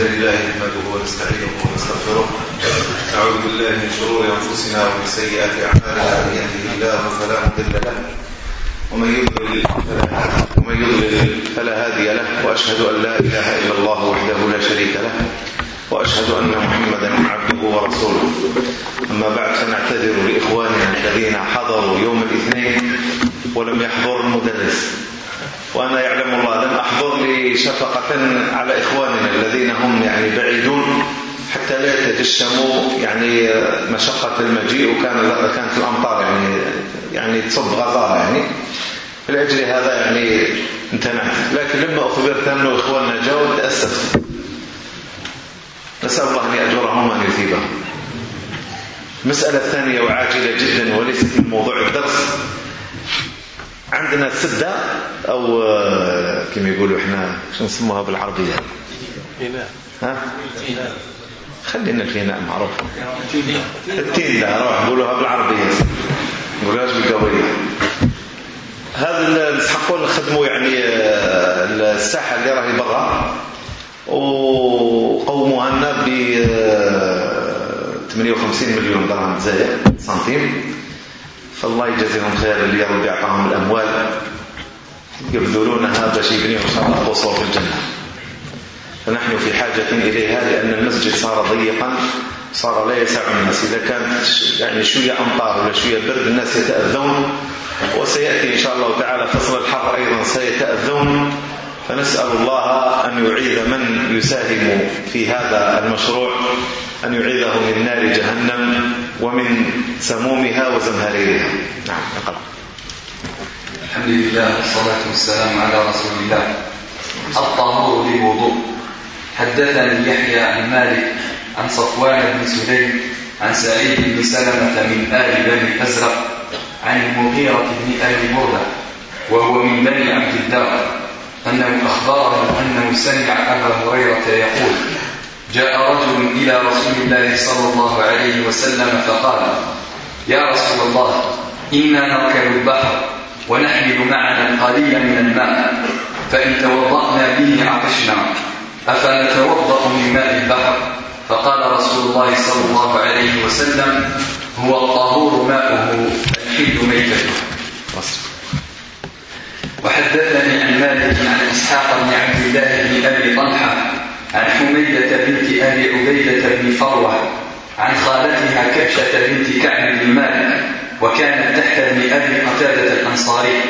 الحمد لله نحمده ونستعينه ونستغفره نعوذ بالله من شرور أنفسنا ومن سيئات أعمالنا من يهده الله فلا مضل له ومن يضلل فلا ومن يضلل فلا هادي له وأشهد أن لا إله إلا الله وحده لا شريك له وأشهد أن محمدا عبده ورسوله أما بعد فنعتذر لإخواننا الذين حضروا يوم الاثنين ولم يحضر المدرس وأنا يعلم الله أن أحضر لي شفقة على إخواننا الذين هم يعني بعيدون حتى لا يتجسموا يعني مشقة المجيء وكان كانت الأمطار يعني يعني تصب غزارة يعني. لأجل هذا يعني امتنعت. لكن لما أخبرت أنه إخواننا جاءوا تأسفت نسأل الله أن يأجرهم وأن يثيبهم. المسألة الثانية وعاجلة جدا وليست من موضوع الدرس. عندنا سدة أو آه، كما يقولوا إحنا شو نسموها بالعربية؟ ها؟ خلينا الفناء معروف. التيلة روح قولوها بالعربية. قولوها بالقوية هذا نسحقوا نخدموا يعني آه، الساحة اللي راهي برا. وقوموها لنا ب آه، 58 مليون درهم جزائر سنتيم. فالله يجزيهم خيرا اليوم أعطاهم الأموال. يبذلون هذا شبني وخلق قصور في الجنة. فنحن في حاجة إليها لأن المسجد صار ضيقا صار لا يسع الناس. إذا كانت يعني شوية أمطار ولا شوية برد الناس يتأذون. وسيأتي إن شاء الله تعالى فصل الحر أيضا سيتأذون. فنسأل الله أن يعيذ من يساهم في هذا المشروع أن يعيذه من نار جهنم ومن سمومها وزمهريرها. نعم اقرأ الحمد لله والصلاة والسلام على رسول الله. الطهور بالوضوء حدثني يحيى عن مالك عن صفوان بن سليم عن سعيد بن سلمة من آل بني الأزرق عن المغيرة بن آل مردة وهو من بني عبد الدار. أنه أخبره أنه سمع أبا هريرة يقول جاء رجل إلى رسول الله صلى الله عليه وسلم فقال يا رسول الله إنا نركب البحر ونحمل معنا قليلا من الماء فإن توضأنا به عطشنا أفنتوضأ من ماء البحر؟ فقال رسول الله صلى الله عليه وسلم هو الطهور ماؤه الحل ميتته. وحدثني عن مالك عن إسحاق بن عبد الله بن أبي طلحة عن حميدة بنت أبي عبيدة بن فروة عن خالتها كبشة بنت كعب بن مالك وكانت تحت ابن أبي قتادة الأنصاري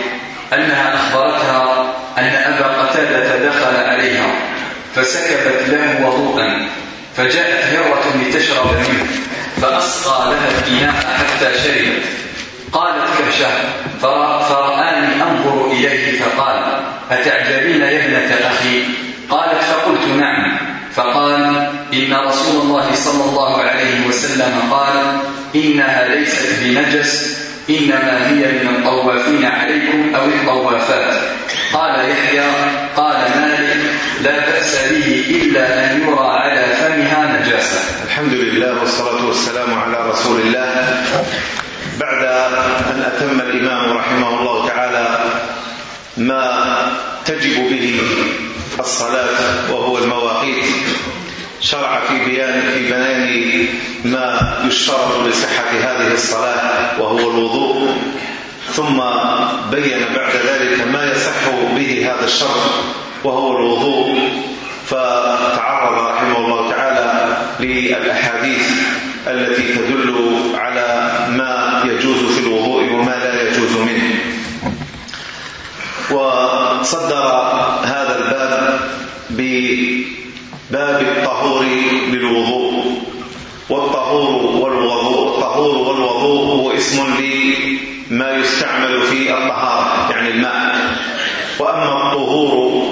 أنها أخبرتها أن أبا قتادة دخل عليها فسكبت له وضوءا فجاءت هره لتشرب منه فاسقى لها الإناء حتى شربت. قالت كبشة فرأى صلى الله عليه وسلم قال إنها ليست بنجس إنما هي من الطوافين عليكم أو الطوافات. قال يحيى قال مالك لا بأس به إلا أن يرى على فمها نجاسة الحمد لله والصلاة والسلام على رسول الله. بعد أن أتم الإمام رحمه الله تعالى ما تجب به الصلاة وهو المواقيت. شرع في بيان في بنان ما يشترط لصحة هذه الصلاة وهو الوضوء ثم بين بعد ذلك ما يصح به هذا الشرط وهو الوضوء. فتعرض رحمه الله تعالى للأحاديث التي تدل على ما يجوز في الوضوء وما لا يجوز منه. وصدر هذا الباب ب باب الطهور بالوضوء. والطهور والوضوء. الطهور والوضوء هو اسم لما يستعمل في الطهارة يعني الماء. وأما الطهور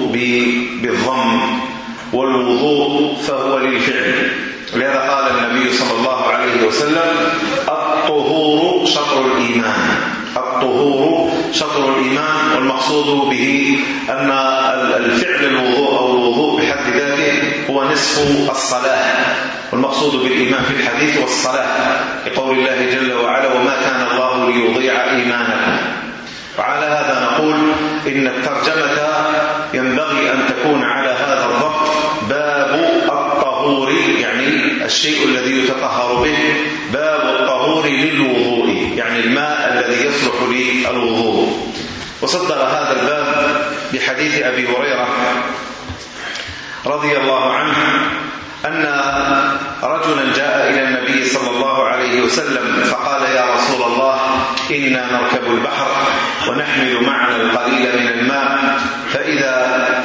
بالضم والوضوء فهو للفعل. لهذا قال النبي صلى الله عليه وسلم الطهور شطر الإيمان. الطهور شطر الإيمان والمقصود به أن الفعل الوضوء أو الوضوء بحد ذاته هو نصف الصلاة والمقصود بالإيمان في الحديث والصلاة لقول الله جل وعلا وما كان الله ليضيع إيمانكم. وعلى هذا نقول إن الترجمة ينبغي أن تكون على هذا الضبط باب الطهور يعني الشيء الذي يتطهر به باب الطهور للوضوء. يعني الماء الذي يصلح للوضوء وصدر هذا الباب بحديث أبي هريرة رضي الله عنه أن رجلا جاء إلى النبي صلى الله عليه وسلم فقال يا رسول الله إنا نركب البحر ونحمل معنا القليل من الماء فإذا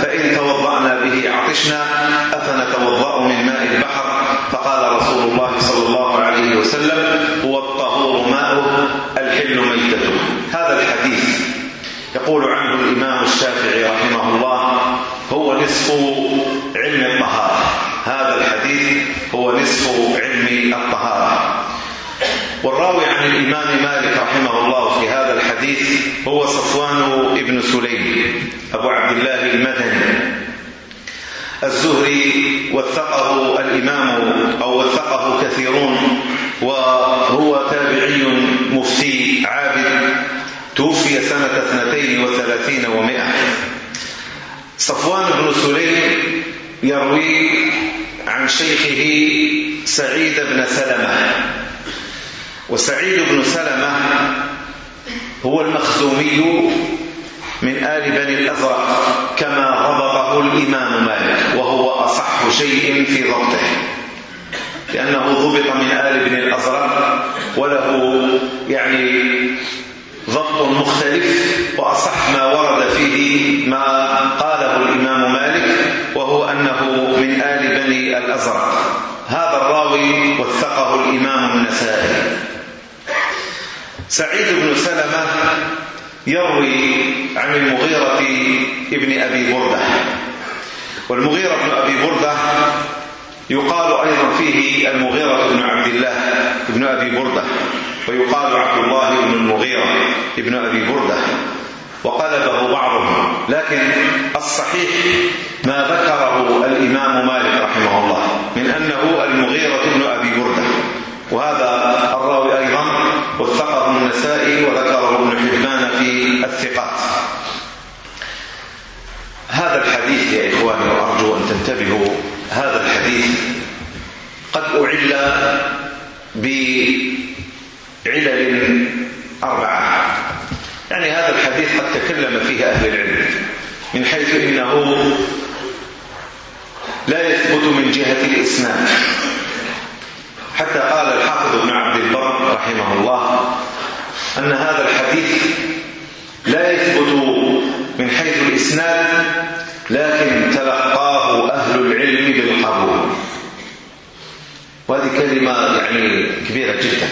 فإن توضأنا به عطشنا أفنتوضأ من ماء البحر؟ فقال رسول الله صلى الله عليه وسلم هو الطهور ماؤه الحل ميتته هذا الحديث يقول عنه الإمام الشافعي رحمه الله هو نصف علم الطهارة. هذا الحديث هو نصف علم الطهارة. والراوي عن الإمام مالك رحمه الله في هذا الحديث هو صفوان بن سليم أبو عبد الله المدني. الزهري وثقه الإمام أو وثقه كثيرون وهو تابعي مفتي عابد توفي سنة 32 ومئة صفوان بن سليم يروي عن شيخه سعيد بن سلمة. وسعيد بن سلمة هو المخزومي من آل بني الأزرق كما ضبطه الإمام مالك وهو أصح شيء في ضبطه لأنه ضبط من آل بن الأزرق وله يعني ضبط مختلف وأصح ما ورد فيه ما قاله الإمام مالك وهو أنه من آل بني الأزرق هذا الراوي وثقه الإمام النسائي. سعيد بن سلمة يروي عن المغيرة ابن أبي بردة. والمغيرة ابن أبي بردة يقال أيضا فيه المغيرة ابن عبد الله ابن أبي بردة ويقال عبد الله ابن المغيرة ابن أبي بردة وقلبه بعضهم. لكن الصحيح ما ذكره الإمام مالك رحمه الله من أنه المغيرة ابن أبي بردة. وهذا الراوي أيضا وثقه النسائي وذكره في الثقات هذا الحديث يا إخواني وأرجو أن تنتبهوا هذا الحديث قد أعل بعلل أربعة. يعني هذا الحديث قد تكلم فيه أهل العلم من حيث إنه لا يثبت من جهة الإسناد. حتى قال الحافظ بن عبد البر رحمه الله أن هذا الحديث لا يثبت من حيث الإسناد لكن تلقاه أهل العلم بالقبول وهذه كلمة يعني كبيرة جدا.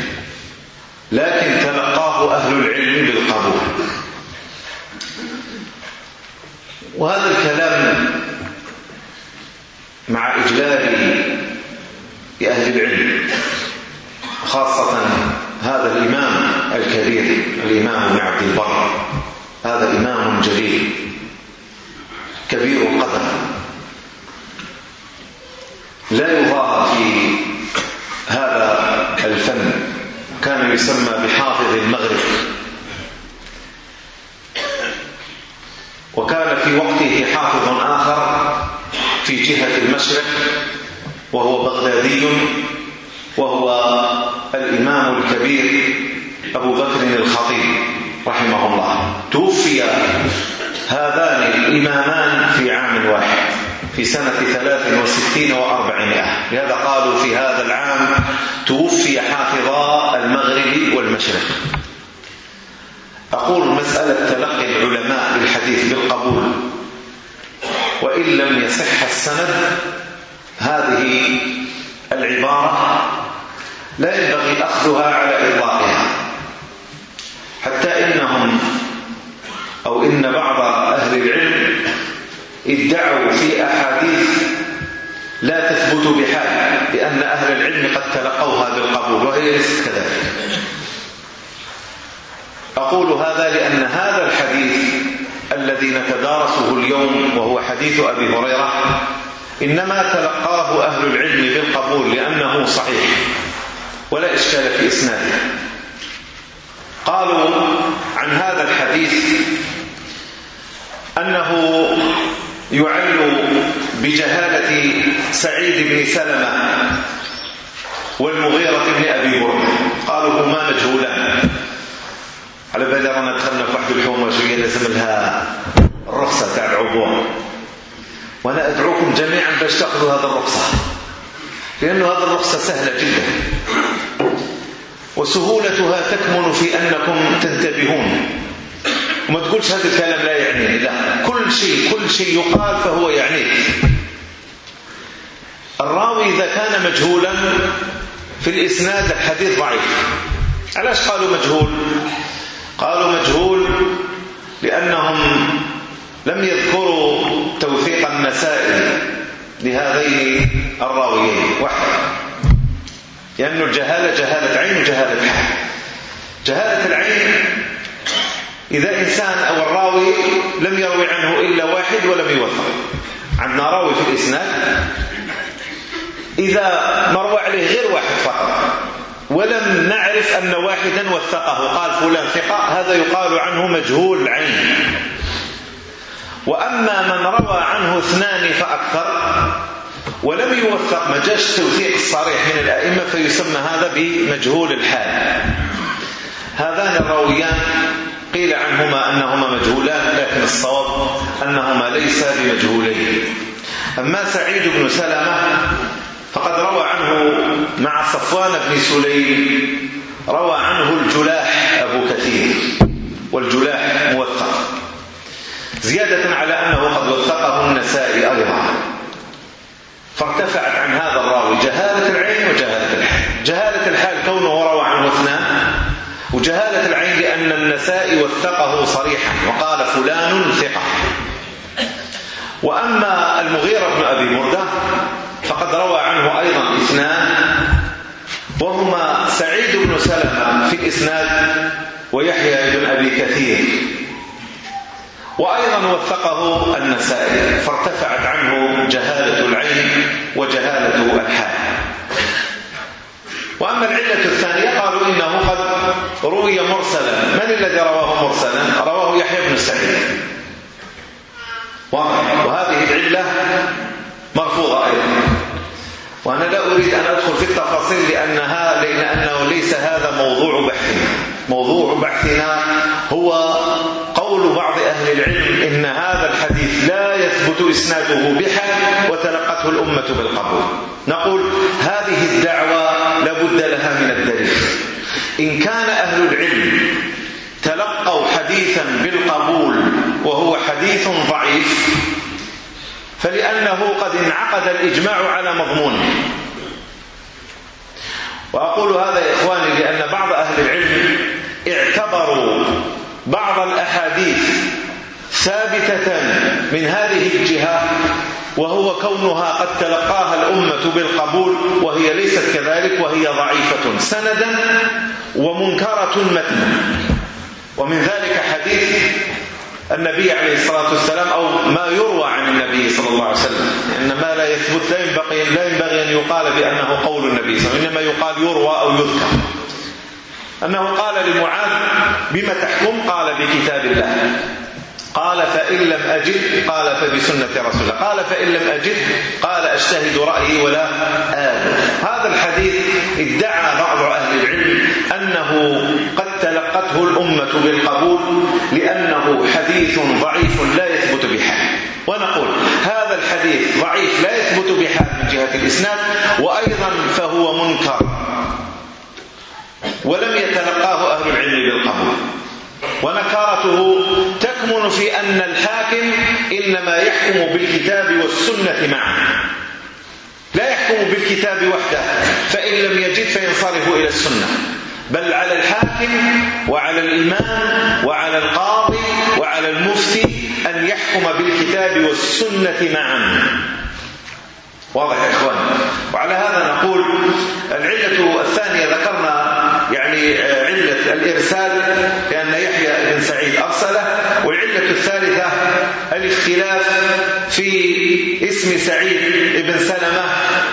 لكن تلقاه أهل العلم بالقبول وهذا الكلام مع إجلال أهل العلم خاصة هذا الإمام الكبير الإمام بن عبد البر. هذا إمام جليل كبير القدر. لا يضاهى في هذا الفن كان يسمى بحافظ المغرب. وكان في وقته حافظ آخر في جهة المشرق وهو بغدادي وهو الإمام الكبير. أبو بكر الخطيب رحمه الله توفي هذان الإمامان في عام واحد في سنة ثلاث وستين وأربعمائة لهذا قالوا في هذا العام توفي حافظاء المغرب والمشرق أقول مسألة تلقي العلماء بالحديث بالقبول وإن لم يصح السند هذه العبارة لا ينبغي أخذها على إضاءها حتى إنهم أو إن بعض أهل العلم ادعوا في أحاديث لا تثبت بحال لأن أهل العلم قد تلقوها بالقبول وهي ليست كذلك. أقول هذا لأن هذا الحديث الذي نتدارسه اليوم وهو حديث أبي هريرة إنما تلقاه أهل العلم بالقبول لأنه صحيح ولا إشكال في إسناده. قالوا عن هذا الحديث أنه يعل بجهالة سعيد بن سلمة والمغيرة بن أبي برد قالوا هما مجهولان. على بالي رانا دخلنا في واحد الحومه شوية لازم لها الرخصة تاع العبور. وأنا أدعوكم جميعا باش تأخذوا هذه الرخصة. لأنه هذه الرخصة سهلة جدا. وسهولتها تكمن في أنكم تنتبهون. وما تقولش هذا الكلام لا يعني لا. كل شيء كل شيء يقال فهو يعني. الراوي إذا كان مجهولا في الإسناد الحديث ضعيف. علاش قالوا مجهول؟ قالوا مجهول لأنهم لم يذكروا توثيق النسائل لهذين الراويين. وحده لأنه الجهالة جهالة عين وجهالة حال جهالة العين. إذا إنسان أو الراوي لم يروي عنه إلا واحد ولم يوثق. عندنا راوي في الإسناد. إذا مروى عليه غير واحد فقط. ولم نعرف أن واحدا وثقه. قال فلان ثقة. هذا يقال عنه مجهول العين. وأما من روى عنه اثنان فأكثر. ولم يوثق ما جاش التوثيق الصريح من الأئمة فيسمى هذا بمجهول الحال. هذان الراويان قيل عنهما أنهما مجهولان لكن الصواب أنهما ليس بمجهولين. أما سعيد بن سلمة فقد روى عنه مع صفوان بن سليم روى عنه الجلاح أبو كثير والجلاح موثق. زيادة على أنه قد وثقه النسائي أيضا. فارتفعت عن هذا الراوي. جهالة العين وجهالة الحال. جهالة الحال كونه روى عنه اثنان. وجهالة العين لأن النسائي وثقه صريحا. وقال فلان ثقة. وأما المغيرة بن أبي مردة فقد روى عنه أيضا إثنان. وهما سعيد بن سلمة في الإسناد ويحيى بن أبي كثير. وأيضا وثقه النسائي فارتفعت عنه جهالة العين وجهالة الحال. وأما العلة الثانية قالوا إنه قد روي مرسلا. من الذي رواه مرسلا؟ رواه يحيى بن سعيد. وهذه العلة مرفوضة أيضا. وأنا لا أريد أن أدخل في التفاصيل لأنها لأنه ليس هذا موضوع بحثنا. موضوع بحثنا هو وقول بعض أهل العلم إن هذا الحديث لا يثبت إسناده بحق وتلقته الأمة بالقبول. نقول هذه الدعوة لابد لها من الدليل. إن كان أهل العلم تلقوا حديثا بالقبول وهو حديث ضعيف فلأنه قد انعقد الإجماع على مضمونه وأقول هذا يا إخواني لأن بعض أهل العلم اعتبروا بعض الأحاديث ثابتة من هذه الجهة وهو كونها قد تلقاها الأمة بالقبول وهي ليست كذلك وهي ضعيفة سندا ومنكرة متنا. ومن ذلك حديث النبي عليه الصلاة والسلام أو ما يروى عن النبي صلى الله عليه وسلم. إن ما لا يثبت لا ينبغي, لا ينبغي أن يقال بأنه قول النبي صلى الله عليه وسلم إنما يقال يروى أو يذكر. أنه قال لمعاذ بما تحكم؟ قال بكتاب الله. قال فإن لم أجد قال فبسنة رسول الله قال فإن لم أجد قال أجتهد رأيي ولا آل هذا الحديث ادعى بعض أهل العلم أنه قد تلقته الأمة بالقبول لأنه حديث ضعيف لا يثبت بحال. ونقول هذا الحديث ضعيف لا يثبت بحال من جهة الإسناد وأيضا فهو منكر. ولم يتلقاه أهل العلم بالقبول. ونكارته تكمن في أن الحاكم إنما يحكم بالكتاب والسنة معا لا يحكم بالكتاب وحده فإن لم يجد فينصرف إلى السنة. بل على الحاكم وعلى الإمام وعلى القاضي وعلى المفتي أن يحكم بالكتاب والسنة معا واضح يا إخوان؟ وعلى هذا نقول العلة الثانية ذكرنا يعني آه، علة الإرسال لأن يحيى بن سعيد أرسله والعلة الثالثة الاختلاف في اسم سعيد بن سلمة.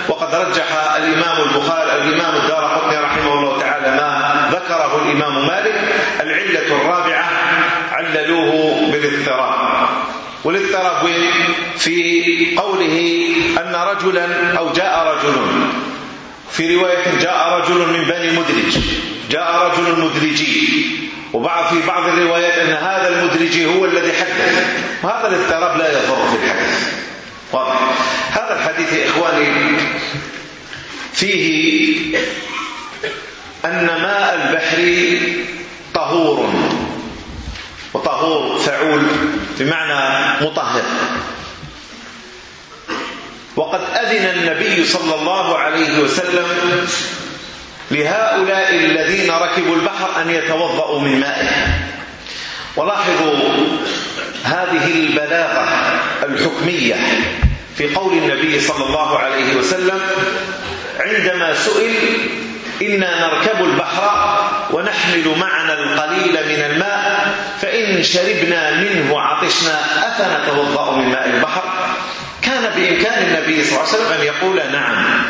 وقد رجح الإمام البخاري الإمام الدار قطني رحمه الله تعالى ما ذكره الإمام مالك العلة الرابعة عللوه بالاضطراب. والاضطراب في قوله أن رجلا أو جاء رجل في رواية جاء رجل من بني مدرج جاء رجل مدرجي وبعض في بعض الروايات أن هذا المدرجي هو الذي حدث. وهذا الاضطراب لا يضر في الحديث. هذا الحديث يا إخواني فيه أن ماء البحر طهور وطهور فعول بمعنى مطهر. وقد أذن النبي صلى الله عليه وسلم لهؤلاء الذين ركبوا البحر أن يتوضأوا من مائه. ولاحظوا هذه البلاغة الحكمية في قول النبي صلى الله عليه وسلم عندما سئل إنا نركب البحر ونحمل معنا القليل من الماء فإن شربنا منه عطشنا أفنتوضأ من ماء البحر. كان بإمكان النبي صلى الله عليه وسلم أن يقول نعم.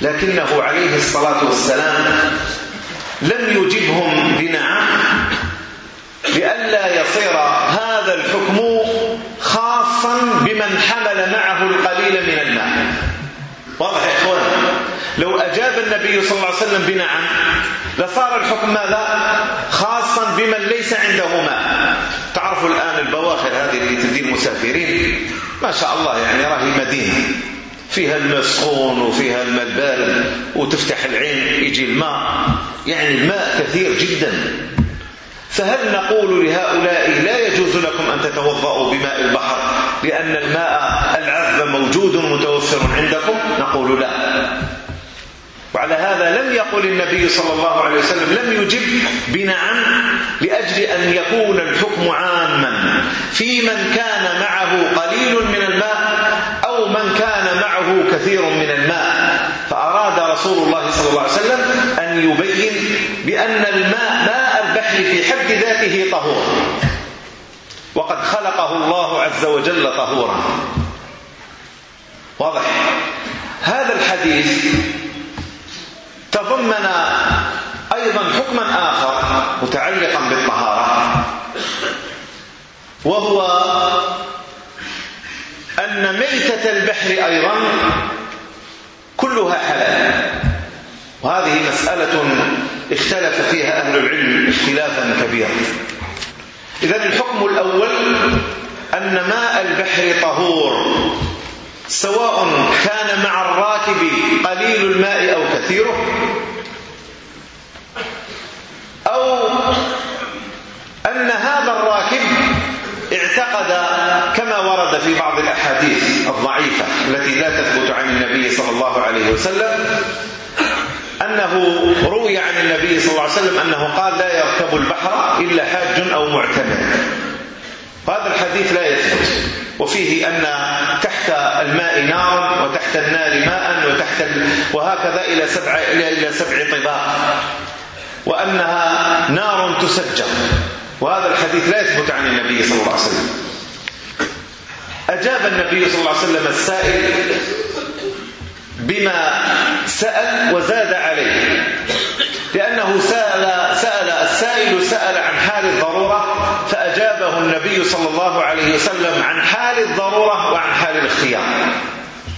لكنه عليه الصلاة والسلام لم يجبهم بنعم لئلا يصير هذا الحكم خاصا بمن حمل معه القليل من الماء واضح يا إخوان؟ لو أجاب النبي صلى الله عليه وسلم بنعم لصار الحكم ماذا؟ خاصا بمن ليس عنده ماء تعرفوا الآن البواخر هذه اللي تدين مسافرين؟ ما شاء الله يعني راهي مدينة. فيها الماء سخون وفيها الماء البارد وتفتح العين يجي الماء. يعني الماء كثير جدا. فهل نقول لهؤلاء لا يجوز لكم أن تتوضأوا بماء البحر لأن الماء العذب موجود متوفر عندكم؟ نقول لا. وعلى هذا لم يقل النبي صلى الله عليه وسلم لم يجب بنعم لأجل أن يكون الحكم عاما في من كان معه قليل من الماء أو من كان معه كثير من الماء. فأراد رسول الله صلى الله عليه وسلم أن يبين بأن الماء ماء البحر في حد ذاته طهور. وقد خلقه الله عز وجل طهورا. واضح؟ هذا الحديث تضمن أيضا حكما آخر متعلقا بالطهارة وهو أن ميتة البحر أيضا كلها حلال. وهذه مسألة اختلف فيها أهل العلم اختلافا كبيرا. إذا الحكم الأول أن ماء البحر طهور. سواء كان مع الراكب قليل الماء أو كثيره أو أن هذا الراكب اعتقد كما ورد في بعض الأحاديث الضعيفة التي لا تثبت عن النبي صلى الله عليه وسلم أنه روي عن النبي صلى الله عليه وسلم أنه قال لا يركب البحر إلا حاج أو معتمر هذا الحديث لا يثبت. وفيه أن تحت الماء نار وتحت النار ماء وتحت وهكذا إلى سبع, إلى سبع طباق وأنها نار تسجر. وهذا الحديث لا يثبت عن النبي صلى الله عليه وسلم. أجاب النبي صلى الله عليه وسلم السائل بما سأل وزاد عليه. لأنه سأل, سأل السائل سأل عن حال الضرورة أجابه النبي صلى الله عليه وسلم عن حال الضرورة وعن حال الاختيار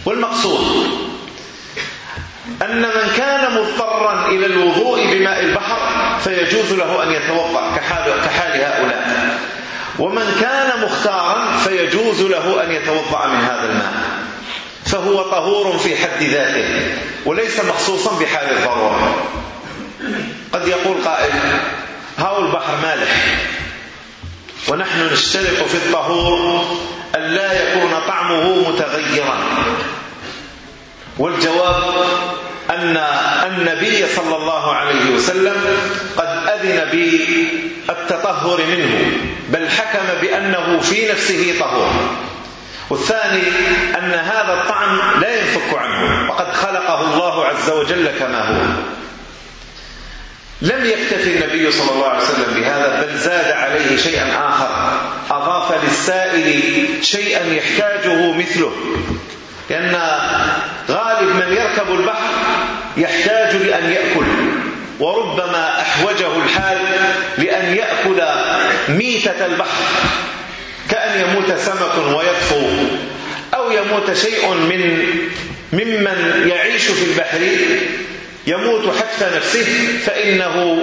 والمقصود أن من كان مضطرا إلى الوضوء بماء البحر فيجوز له أن يتوقع كحال, كحال هؤلاء. ومن كان مختارا فيجوز له أن يتوضأ من هذا الماء. فهو طهور في حد ذاته وليس مخصوصا بحال الضرورة. قد يقول قائل هاو البحر مالح؟ ونحن نسترق في الطهور ألا يكون طعمه متغيرا. والجواب أن النبي صلى الله عليه وسلم قد أذن بالتطهر منه بل حكم بأنه في نفسه طهور. والثاني أن هذا الطعم لا ينفك عنه وقد خلقه الله عز وجل كما هو. لم يكتفي النبي صلى الله عليه وسلم بهذا بل زاد عليه شيئا آخر. أضاف للسائل شيئا يحتاجه مثله. لأن غالب من يركب البحر يحتاج لأن يأكل. وربما أحوجه الحال لأن يأكل ميتة البحر. كأن يموت سمك ويطفو. أو يموت شيء من ممن يعيش في البحر يموت حتى نفسه فإنه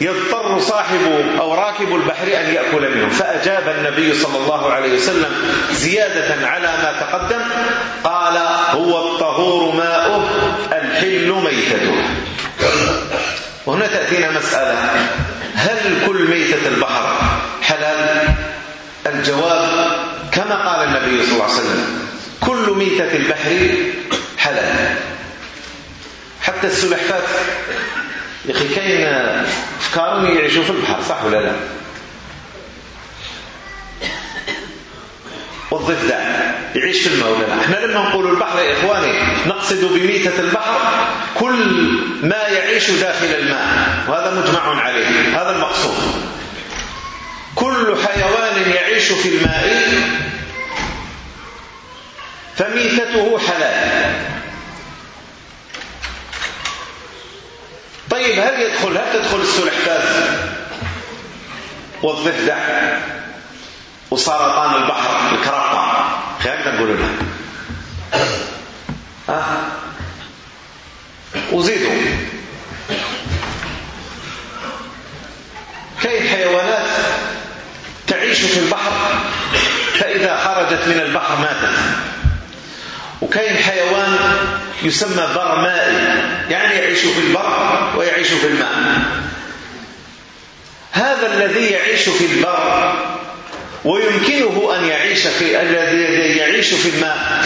يضطر صاحب أو راكب البحر أن يأكل منه. فأجاب النبي صلى الله عليه وسلم زيادة على ما تقدم قال هو الطهور ماؤه الحل ميتته. وهنا تأتينا مسألة هل كل ميتة البحر حلال؟ الجواب كما قال النبي صلى الله عليه وسلم كل ميتة البحر حلال. حتى السلحفات يا أخي كاين افكارهم يعيشوا في البحر صح ولا لا؟ والضفدع يعيش في الماء ولا لا إحنا لما نقول البحر يا إخواني نقصد بميتة البحر كل ما يعيش داخل الماء. وهذا مجمع عليه هذا المقصود. كل حيوان يعيش في الماء فميتته حلال. طيب هل يدخل هل تدخل السلحفاة والضفدع. وسرطان البحر الكرقة هكذا تقول لها ها؟ وزيدوا. كاين حيوانات تعيش في البحر؟ فإذا خرجت من البحر ماتت. وكاين حيوان يسمى برمائي يعني يعيش في البر ويعيش في الماء. هذا الذي يعيش في البر ويمكنه أن يعيش في الذي يعيش في الماء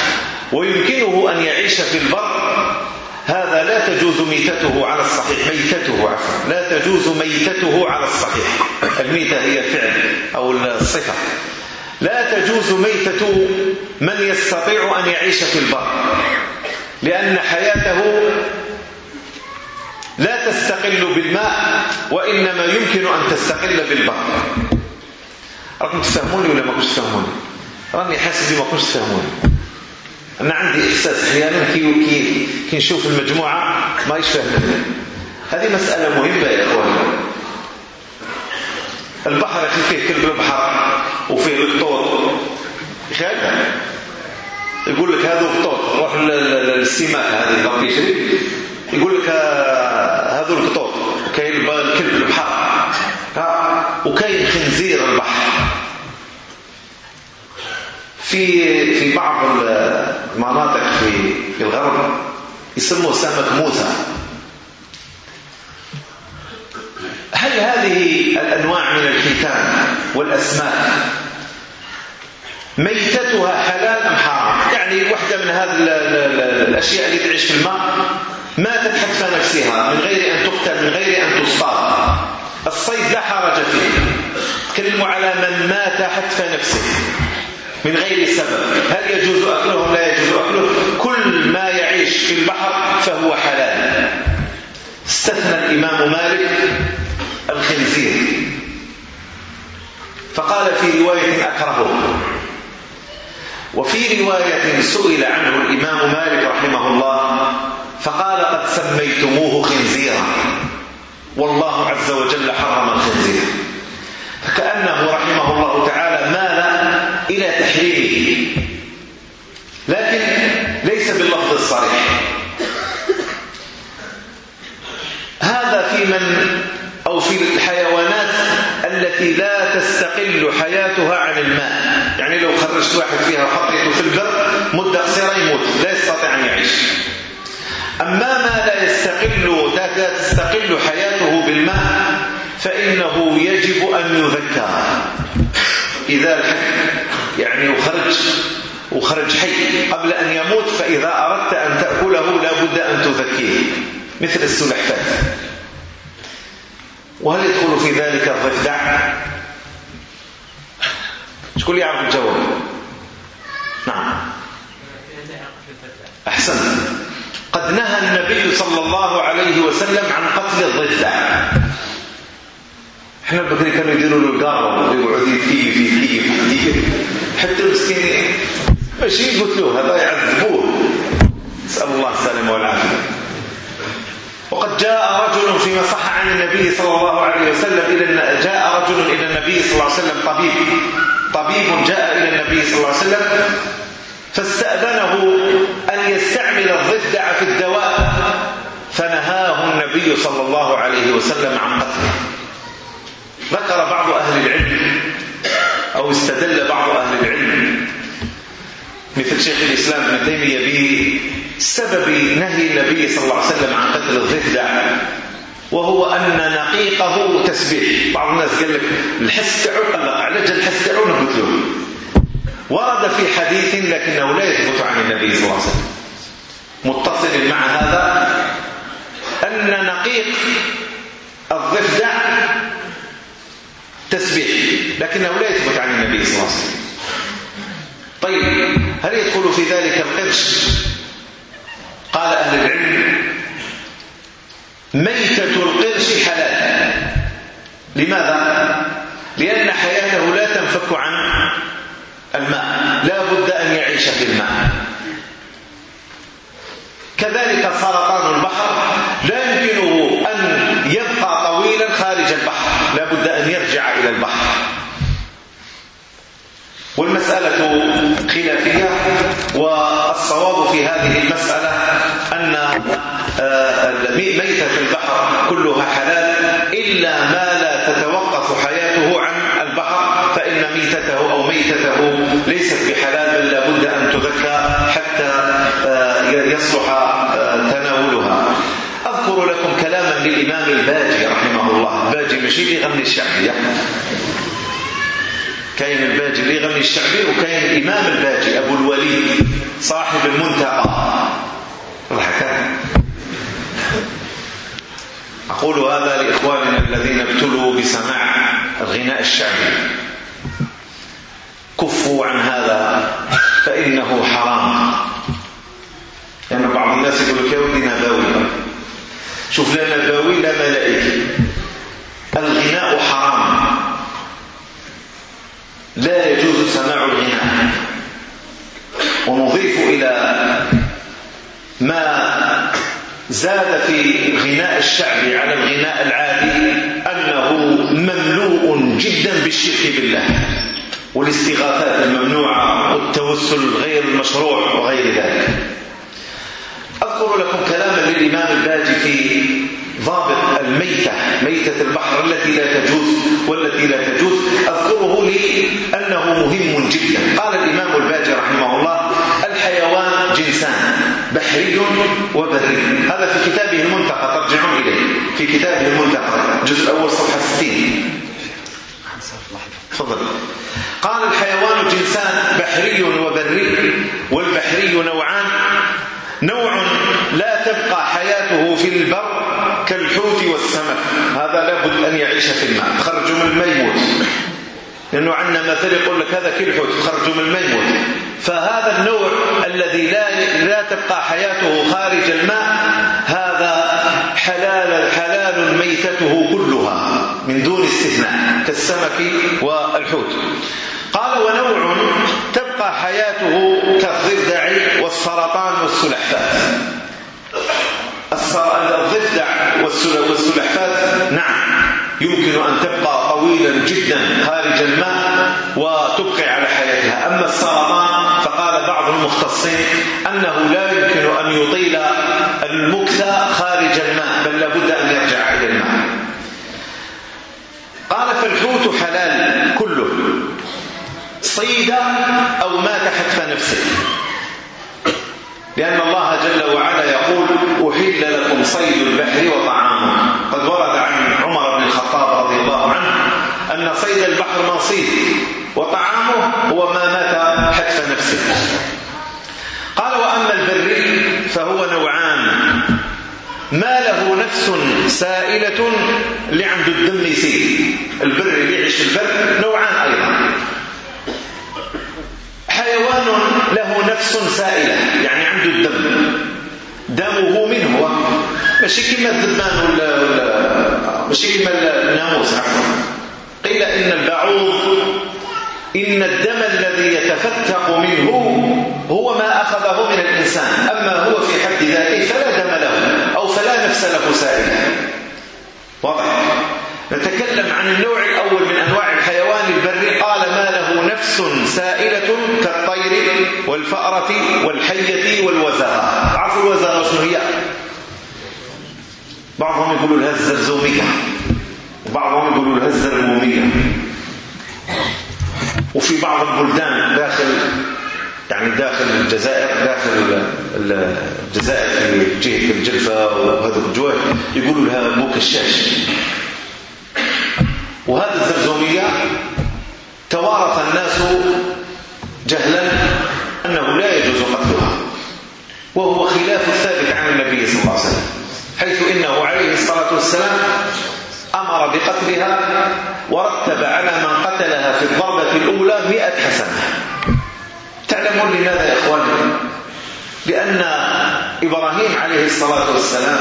ويمكنه أن يعيش في البر هذا لا تجوز ميتته على الصحيح. ميتته عفوا لا تجوز ميتته على الصحيح. الميتة هي الفعل أو الصفة. لا تجوز ميتة من يستطيع أن يعيش في البر. لأن حياته لا تستقل بالماء وإنما يمكن أن تستقل بالبحر. راكم تستهموني ولا ما كنتش تستهموني راني حاسس ما كنتش تستهموني أنا عندي إحساس أحيانا كي, كي, كي نشوف المجموعة ما يشفهم هذه مسألة مهمة يا إخواني البحر فيه كلب البحر وفيه الطور خالها يقول لك هذا خطوط روح للسماء هذه البابيشري يقول لك آه، هذا الخطوط كاين الكلب البحر. وكاين خنزير البحر. في في بعض المناطق في في الغرب يسموه سمك موسى. هل هذه الأنواع من الحيتان والأسماك ميتتها حلال أم حرام؟ يعني واحدة من هذه الأشياء اللي تعيش في الماء ماتت حتف نفسها من غير أن تقتل من غير أن تصطاد. الصيد لا حرج فيه. تكلموا على من مات حتف نفسه. من غير سبب. هل يجوز أكله لا يجوز أكله؟ كل ما يعيش في البحر فهو حلال. استثنى الإمام مالك الخنزير. فقال في رواية أكرهه. وفي رواية سئل عنه الإمام مالك رحمه الله فقال قد سميتموه خنزيرا. والله عز وجل حرم الخنزير. فكأنه رحمه الله تعالى مال إلى تحريره لكن ليس باللفظ الصريح. هذا في من؟ أو في الحيوانات التي لا تستقل حياتها عن الماء. يعني لو خرجت واحد فيها وحطيته في البر مدة قصيرة يموت لا يستطيع أن يعيش. أما ما لا يستقل لا تستقل حياته بالماء فإنه يجب أن يذكر. إذا يعني وخرج وخرج حي. قبل أن يموت فإذا أردت أن تأكله لا بد أن تذكيه. مثل السلحفاة. وهل يدخل في ذلك الضفدع شكون يعرف الجواب نعم أحسن قد نهى النبي صلى الله عليه وسلم عن قتل الضفدع إحنا بكري كانوا يديروا له القارب ويقعد يتكيف في فيه حتى المسكين ماشي يقتلوه هذا يعذبوه نسال الله السلامه والعافيه وقد جاء رجل فيما صح عن النبي صلى الله عليه وسلم إلى جاء رجل إلى النبي صلى الله عليه وسلم طبيب طبيب جاء إلى النبي صلى الله عليه وسلم فاستأذنه أن يستعمل الضفدع في الدواء فنهاه النبي صلى الله عليه وسلم عن قتله. ذكر بعض أهل العلم أو استدل بعض أهل العلم مثل شيخ الإسلام ابن تيمية بسبب نهي النبي صلى الله عليه وسلم عن قتل الضفدع. وهو أن نقيقه تسبيح. بعض الناس قال لك الحس تعود علاج الحس تعود قتله ورد في حديث لكنه لا يثبت عن النبي صلى الله عليه وسلم. متصل مع هذا أن نقيق الضفدع تسبيح لكنه لا يثبت عن النبي صلى الله عليه وسلم. طيب هل يدخل في ذلك القرش قال أهل العلم ميتة القرش حلال. لماذا؟ لأن حياته لا تنفك عن الماء. لا بد أن يعيش في الماء. كذلك سرطان البحر لا يمكنه أن يبقى طويلا خارج البحر. لا بد أن يرجع إلى البحر. والمسألة خلافية والصواب في هذه المسألة أن ميتة في البحر كلها حلال إلا ما لا تتوقف حياته عن البحر فإن ميتته أو ميتته ليست بحلال بل لابد أن تذكى حتى آه، يصلح آه، تناولها. أذكر لكم كلاما للإمام الباجي رحمه الله. باجي مشي لغم الشعبية. كاين الباجي لغم الشعبية وكاين الإمام الباجي أبو الوليد صاحب المنتقى الذين ابتلوا بسماع الغناء الشعبي كفوا عن هذا فإنه حرام. لأن بعض الناس يقول لك يا نباوي. شوف لا نباوي لا ملائكة. الغناء حرام. لا يجوز سماع الغناء. ونضيف إلى ما زاد في غناء الشعب على الغناء العادي أنه مملوء جدا بالشرك بالله والاستغاثات الممنوعة والتوسل غير المشروع وغير ذلك. أذكر لكم كلاما للإمام الباجي في ضابط الميتة ميتة البحر التي لا تجوز والتي لا تجوز. أذكره لي أنه مهم جدا. قال الإمام الباجي رحمه الله الحيوان جنسان بحري وبري. هذا في كتابه المنتقى ترجعون إليه. في كتابه المنتقى جزء أول صفحة 60 تفضل. قال الحيوان جنسان بحري وبري. والبحري نوعان. نوع لا تبقى حياته في البر كالحوت والسمك. هذا لابد أن يعيش في الماء. خرج من الميت لأنه عندنا مثل يقول لك هذا كالحوت خرجوا من الميموت فهذا النوع الذي لا لا تبقى حياته خارج الماء هذا حلال حلال ميتته كلها من دون استثناء كالسمك والحوت. قال ونوع تبقى حياته كالضفدع والسرطان والسلحفاة. الضفدع والسلحفاة نعم. يمكن أن تبقى طويلا جدا خارج الماء وتبقي على حياتها. أما السرطان فقال بعض المختصين أنه لا يمكن أن يطيع المصير وطعامه هو ما مات حتف نفسه. قال وأما البري فهو نوعان. ما له نفس سائلة لعند الدم يسير. البر اللي يعيش البر نوعان أيضا. حيوان له نفس سائلة يعني عنده الدم. دمه من هو. ماشي كما الذبان ولا ماشي كما الناموس عفوا. قيل إن البعوض إن الدم الذي يتفتق منه هو ما أخذه من الإنسان أما هو في حد ذاته فلا دم له أو فلا نفس له سائلة واضح. نتكلم عن النوع الأول من أنواع الحيوان البري. قال ما له نفس سائلة كالطير والفأرة والحية والوزارة عفو الوزارة شنو هي؟ بعضهم يقولوا لها الزرزومية وبعضهم يقولوا الهزة الموميه وفي بعض البلدان داخل يعني داخل الجزائر داخل الجزائر في جهة الجلفة وهذا الجواه يقولوا لها بوك الشاش. وهذه الزرزومية توارث الناس جهلا أنه لا يجوز قتلها. وهو خلاف ثابت عن النبي صلى الله عليه وسلم حيث إنه عليه الصلاة والسلام أمر بقتلها ورتب على من قتلها في الضربة الأولى مئة حسنة. تعلمون لماذا يا إخواني؟ لأن إبراهيم عليه الصلاة والسلام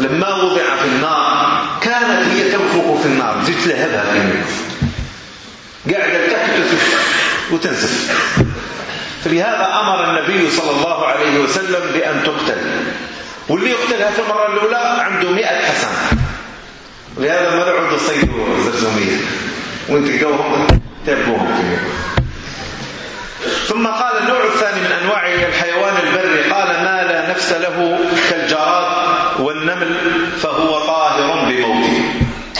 لما وضع في النار كانت هي تنفق في النار. زيت لهبها قاعدة تكتف وتنزف فلهذا أمر النبي صلى الله عليه وسلم بأن تقتل. واللي يقتلها في المرة الأولى عنده مئة حسنة. لهذا ما نعود تصيد زرزومية وانت قوهم تابوهم ثم قال النوع الثاني من أنواع الحيوان البري. قال ما لا نفس له كالجراد والنمل فهو طاهر بموته.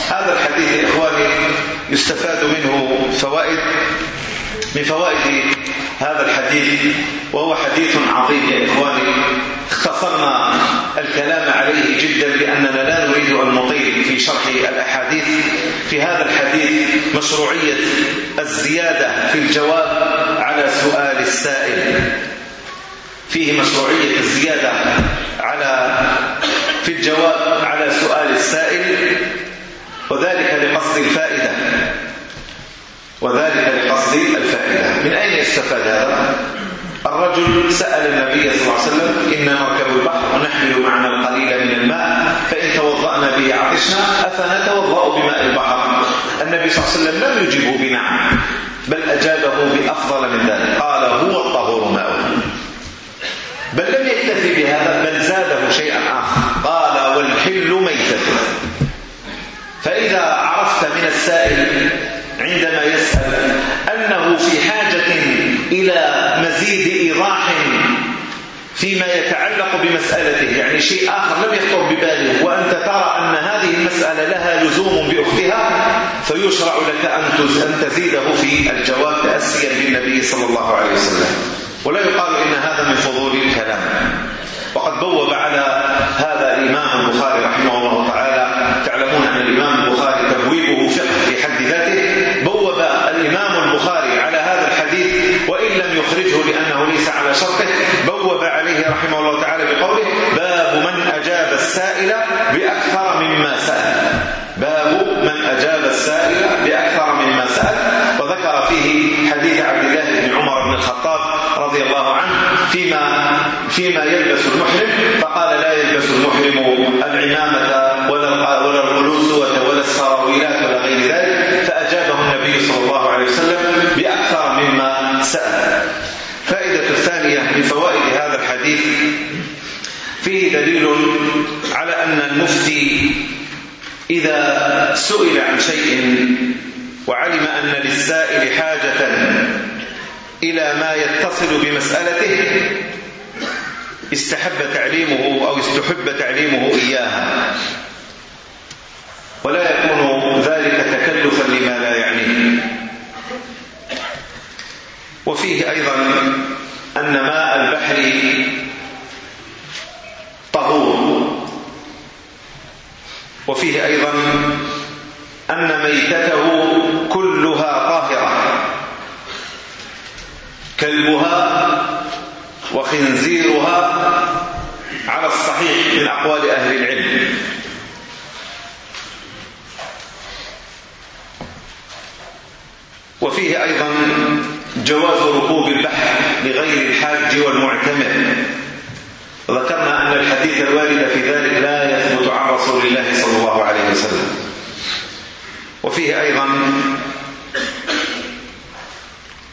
هذا الحديث يا إخواني يستفاد منه فوائد من فوائد هذا الحديث وهو حديث عظيم يا إخواني. اختصرنا الكلام عليه جدا لأننا لا نريد أن نطيل في شرح الأحاديث. في هذا الحديث مشروعية الزيادة في الجواب على سؤال السائل. فيه مشروعية الزيادة على في الجواب على سؤال السائل وذلك لقصد الفائدة. وذلك لقصد الفائدة. من أين يستفاد هذا؟ الرجل سأل النبي صلى الله عليه وسلم إنا مركب البحر ونحمل معنا القليل من الماء فإن توضأنا به عطشنا أفنتوضأ بماء البحر. النبي صلى الله عليه وسلم لم يجبه بنعم بل أجابه بأفضل من ذلك قال هو الطهور ماء بل لم يكتفي بهذا بل زاده شيئا آخر قال والحل ميتته فإذا عرفت من السائل عندما يسأل أنه في حاجة إلى مزيد إيضاح فيما يتعلق بمسألته. يعني شيء آخر لم يخطر بباله. وأنت ترى أن هذه المسألة لها لزوم بأختها فيشرع لك أن تزيده في الجواب تأسيا بالنبي صلى الله عليه وسلم. ولا يقال إن هذا من فضول الكلام. وقد بوب على هذا الإمام البخاري رحمه الله تعالى. تعلمون أن الإمام البخاري تبويبه فقه في حد ذاته. فيما يلبس المحرم؟ فقال لا يلبس المحرم العمامة ولا ولا القلوسوة ولا السراويلات ولا غير ذلك. فأجابه النبي صلى الله عليه وسلم بأكثر مما سأل. فائدة الثانية من فوائد هذا الحديث فيه دليل على أن المفتي إذا سئل عن شيء وعلم أن للسائل حاجة إلى ما يتصل بمسألته استحب تعليمه أو استحب تعليمه إياها. ولا يكون ذلك تكلفا لما لا يعنيه. وفيه أيضا أن ماء البحر طهور. وفيه أيضا أن ميتته كلها طاهرة. كلبها وخنزيرها على الصحيح من أقوال أهل العلم. وفيه أيضا جواز ركوب البحر لغير الحاج والمعتمر. ذكرنا أن الحديث الوارد في ذلك لا يثبت عن رسول الله صلى الله عليه وسلم. وفيه أيضا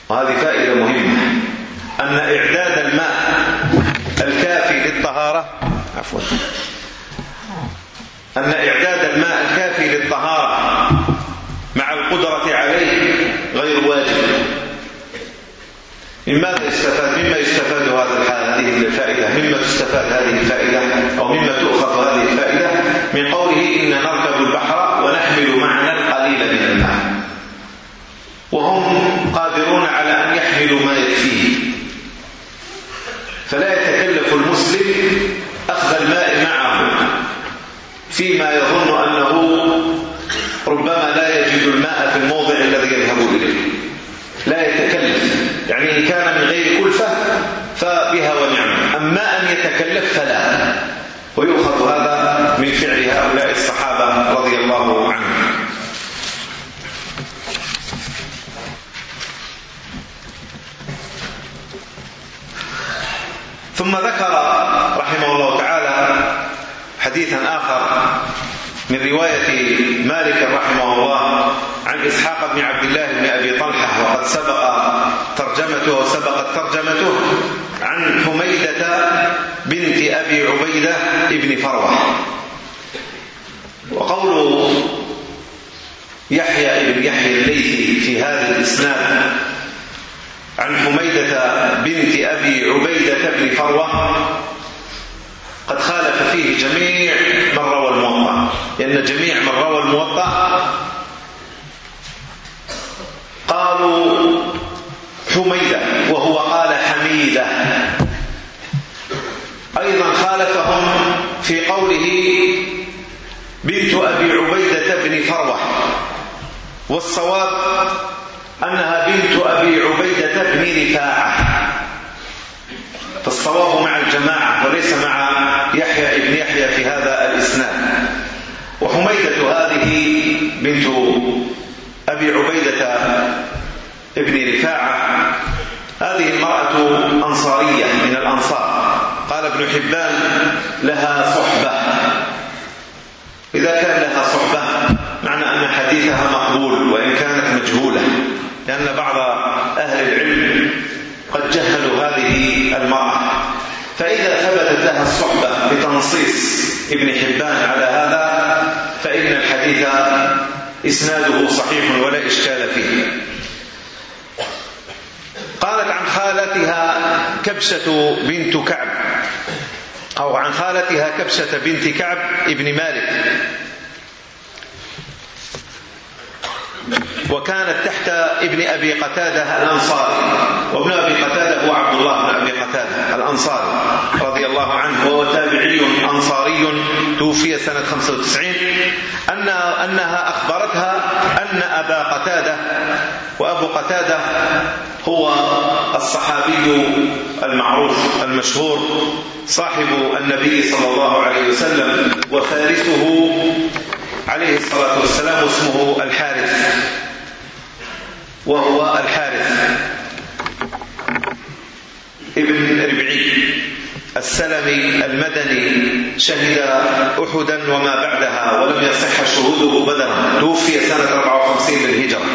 وهذه فائدة مهمة. أن إعداد الماء الكافي للطهارة. عفوا. أن إعداد الماء الكافي للطهارة مع القدرة عليه غير واجب. ماذا يستفاد مما يستفاد هذا هذه الفائدة؟ مما تستفاد هذه الفائدة؟ أو مما تؤخذ هذه الفائدة؟ من قوله إن نركب البحر ونحمل معنا القليل من الماء. وهم قادرون على أن يحملوا ما يكفيه. فلا يتكلف المسلم أخذ الماء معه. فيما يظن أنه ربما لا يجد الماء في الموضع الذي يذهب إليه. لا يتكلف. يعني إن كان من غير كلفة فبها ونعم. أما أن يتكلف فلا. ويؤخذ هذا من فعل هؤلاء الصحابة رضي الله عنهم. ثم ذكر رحمه الله تعالى حديثا آخر من رواية مالك رحمه الله عن إسحاق بن عبد الله بن أبي طلحة وقد سبق ترجمته وسبقت ترجمته عن حميدة بنت أبي عبيدة ابن فروة. وقول يحيى ابن يحيى الليثي في هذا الإسناد عن حميدة بنت أبي عبيدة بن فروة. قد خالف فيه جميع من روى الموطأ. لأن جميع من روى الموطأ قالوا حميدة وهو قال حميدة. أيضا خالفهم في قوله بنت أبي عبيدة بن فروة. والصواب أنها بنت أبي عبيدة بن رفاعة فالصواب مع الجماعة وليس مع يحيى بن يحيى في هذا الإسناد. وحميدة هذه بنت أبي عبيدة بن رفاعة هذه المرأة أنصارية من الأنصار. قال ابن حبان لها صحبة. إذا كان لها صحبة معنى أن حديثها مقبول وإن كانت مجهولة. لأن بعض أهل العلم قد جهلوا هذه المرأة. فإذا ثبتت لها الصحبة بتنصيص ابن حبان على هذا فإن الحديث إسناده صحيح ولا إشكال فيه. قالت عن خالتها كبشة بنت كعب. أو عن خالتها كبشة بنت كعب ابن مالك. وكانت تحت ابن أبي قتادة الأنصاري وابن أبي قتادة هو عبد الله بن أبي قتادة الأنصاري رضي الله عنه. وهو تابعي. أنصاري توفي سنة 95 أن أنها أخبرتها أن أبا قتادة وأبو قتادة هو الصحابي المعروف المشهور صاحب النبي صلى الله عليه وسلم وثالثه عليه الصلاة والسلام اسمه الحارث. وهو الحارث. ابن ربعي السلمي المدني شهد أحدا وما بعدها ولم يصح شهوده بدرا. توفي سنة 54 للهجرة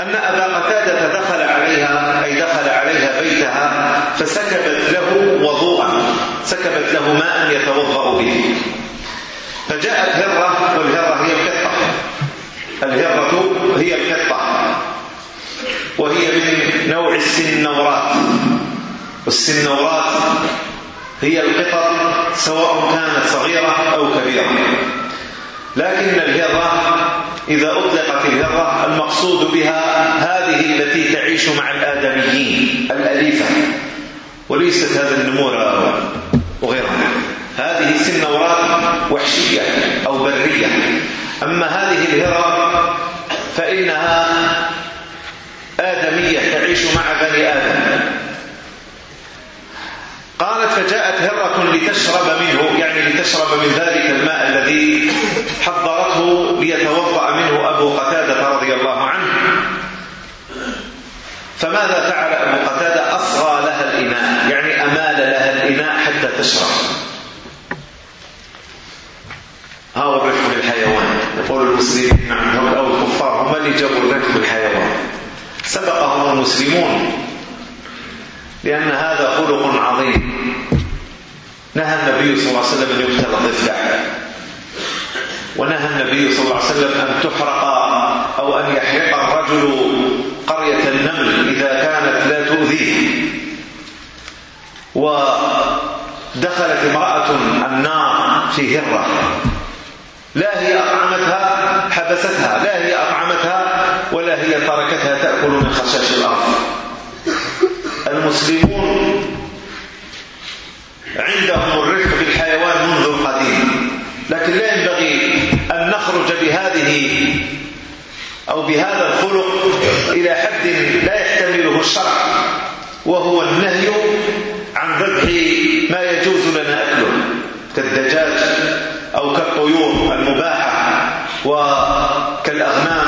أن أبا قتادة دخل عليها أي دخل عليها بيتها فسكبت له وضوءا. سكبت له ماء يتوضأ به. فجاءت هرة والهرة هي القطة الهرة هي القطة وهي من نوع السنورات. والسنورات هي القطط سواء كانت صغيرة أو كبيرة. لكن الهرة إذا أطلقت الهرة المقصود بها هذه التي تعيش مع الآدميين الأليفة. وليست هذا النمور وغيرها. هذه السنورات وحشية أو برية. أما هذه الهرة فإنها آدمية تعيش مع بني آدم. قالت فجاءت هرة لتشرب منه يعني لتشرب من ذلك الماء الذي حضرته ليتوضأ منه أبو قتادة رضي الله عنه. فماذا فعل أبو قتادة؟ أصغى لها الإناء يعني أمال لها الإناء حتى تشرب. هاو الركب للحيوان يقول المسلمين عنهم أو الكفار هم اللي جابوا الركب للحيوان سبقهم المسلمون. لأن هذا خلق عظيم. نهى النبي صلى الله عليه وسلم أن يقتل الضفدع. ونهى النبي صلى الله عليه وسلم أن تحرق أو أن يحرق الرجل قرية النمل إذا كانت لا تؤذيه. ودخلت امرأة النار في هرة. لا هي أطعمتها حبستها. لا هي أطعمتها ولا هي تركتها تأكل من خشاش الأرض. المسلمون عندهم الرفق بالحيوان منذ القديم. لكن لا ينبغي أن نخرج بهذه أو بهذا الخلق إلى حد لا يحتمله الشرع وهو النهي عن ذبح ما يجوز لنا أكله. كالدجاج. أو كالطيور المباحة وكالأغنام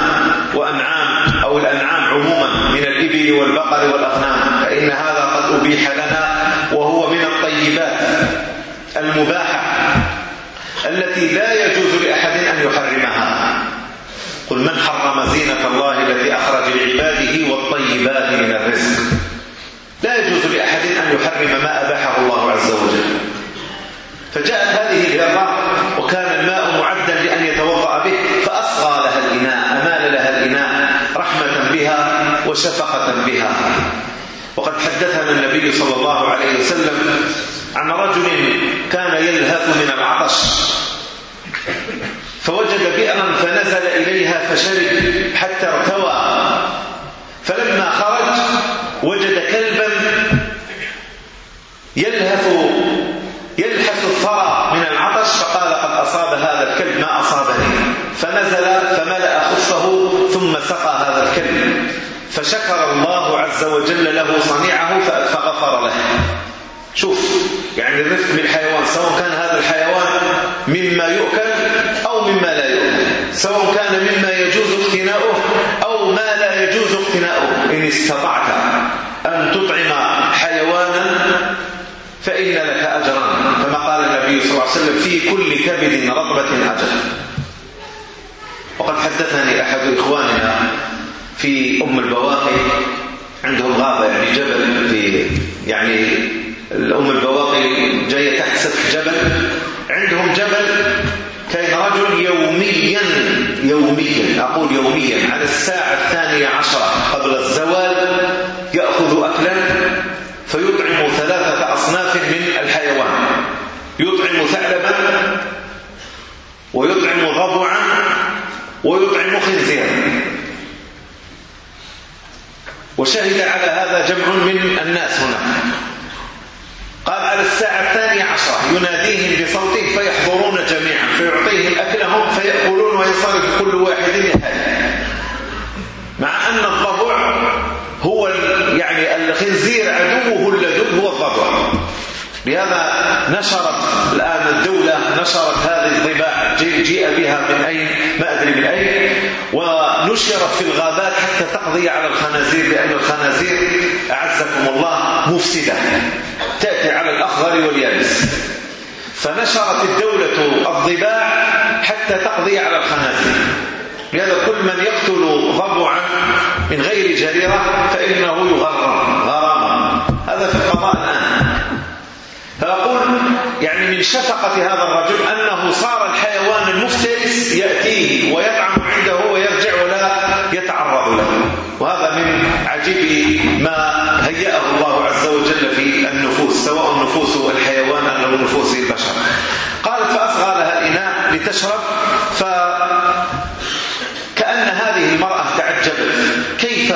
وأنعام أو الأنعام عموما من الإبل والبقر والأغنام فإن هذا قد أبيح لنا وهو من الطيبات المباحة التي لا يجوز لأحد أن يحرمها. قل من حرم زينة الله الذي أخرج لعباده والطيبات من الرزق؟ لا يجوز لأحد أن يحرم ما أباحه الله عز وجل. فجاءت هذه الهرة وشفقة بها. وقد حدثنا النبي صلى الله عليه وسلم عن رجل كان يلهث من العطش. فوجد بئرا فنزل إليها فشرب حتى ارتوى. فلما خرج وجد كلبا يلهث يلحث الثرى من العطش فقال قد أصاب هذا الكلب ما أصابني. فنزل فملأ خفه ثم سقى هذا الكلب. فشكر الله عز وجل له صنيعه فغفر له. شوف يعني الرفق بالحيوان سواء كان هذا الحيوان مما يؤكل أو مما لا يؤكل. سواء كان مما يجوز اقتناؤه أو ما لا يجوز اقتناؤه. إن استطعت أن تطعم حيوانا فإن لك أجرا. كما قال النبي صلى الله عليه وسلم في كل كبد رطبة أجر. وقد حدثني أحد إخواننا في أم البواقي عندهم غابة يعني جبل في يعني الأم البواقي جاية تحت سطح جبل. عندهم جبل كان رجل يوميا يوميا أقول يوميا على الساعة الثانية عشرة قبل الزوال يأخذ أكلا فيطعم ثلاثة أصناف من الحيوان. يطعم ثعلبا ويطعم ضبعا ويطعم خنزيرا. وشهد على هذا جمع من الناس هنا. قال على الساعة الثانية عشرة يناديهم بصوته فيحضرون جميعا فيعطيهم أكلهم فيأكلون ويصرف كل واحد لهذا. مع أن الضبع هو يعني الخنزير عدوه اللدود هو الضبع. لهذا نشرت الآن الدولة نشرت هذه الضباع جيء بها من أين؟ ما أدري من أين. ونشرت في الغابات حتى تقضي على الخنازير لأن الخنازير أعزكم الله مفسدة. تأتي على الأخضر واليابس. فنشرت الدولة الضباع حتى تقضي على الخنازير. لهذا كل من يقتل ضبعا من غير جريرة فإنه يغرم. غرامة هذا في الأول يعني من شفقة هذا الرجل أنه صار الحيوان المفترس يأتيه ويطعم عنده ويرجع ولا يتعرض له. وهذا من عجيب ما هيأه الله عز وجل في النفوس سواء نفوس الحيوان أو نفوس البشر. قالت فأصغى لها الإناء لتشرب فكأن هذه المرأة تعجبت. كيف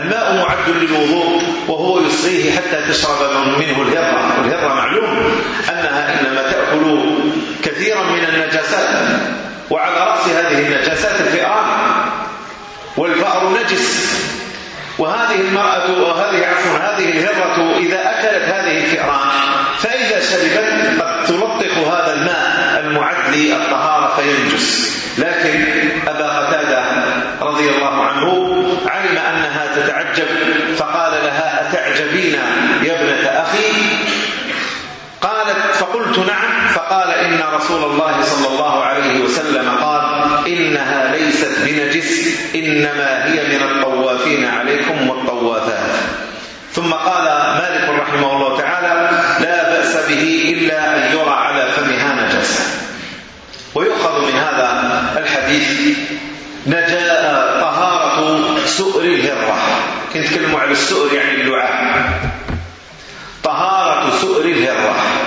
الماء معد للوضوء وهو يصغيه حتى تشرب منه الهرة والهرة معلوم أنها إنما تأكل كثيرا من النجاسات. وعلى رأس هذه النجاسات الفئران والفأر نجس. وهذه المرأة وهذه عفوا هذه الهرة إذا أكلت هذه الفئران فإذا شربت قد تلطخ هذا الماء المعد للطهارة فينجس. لكن أبا قتادة رضي الله عنه قلت نعم. فقال إن رسول الله صلى الله عليه وسلم قال إنها ليست بنجس إنما هي من الطوافين عليكم والطوافات. ثم قال مالك رحمه الله تعالى لا بأس به إلا أن يرى على فمها نجس. ويؤخذ من هذا الحديث نجاء طهارة سؤر الهرة. كنت كلمة على السؤر يعني اللعاء طهارة سؤر الهرة.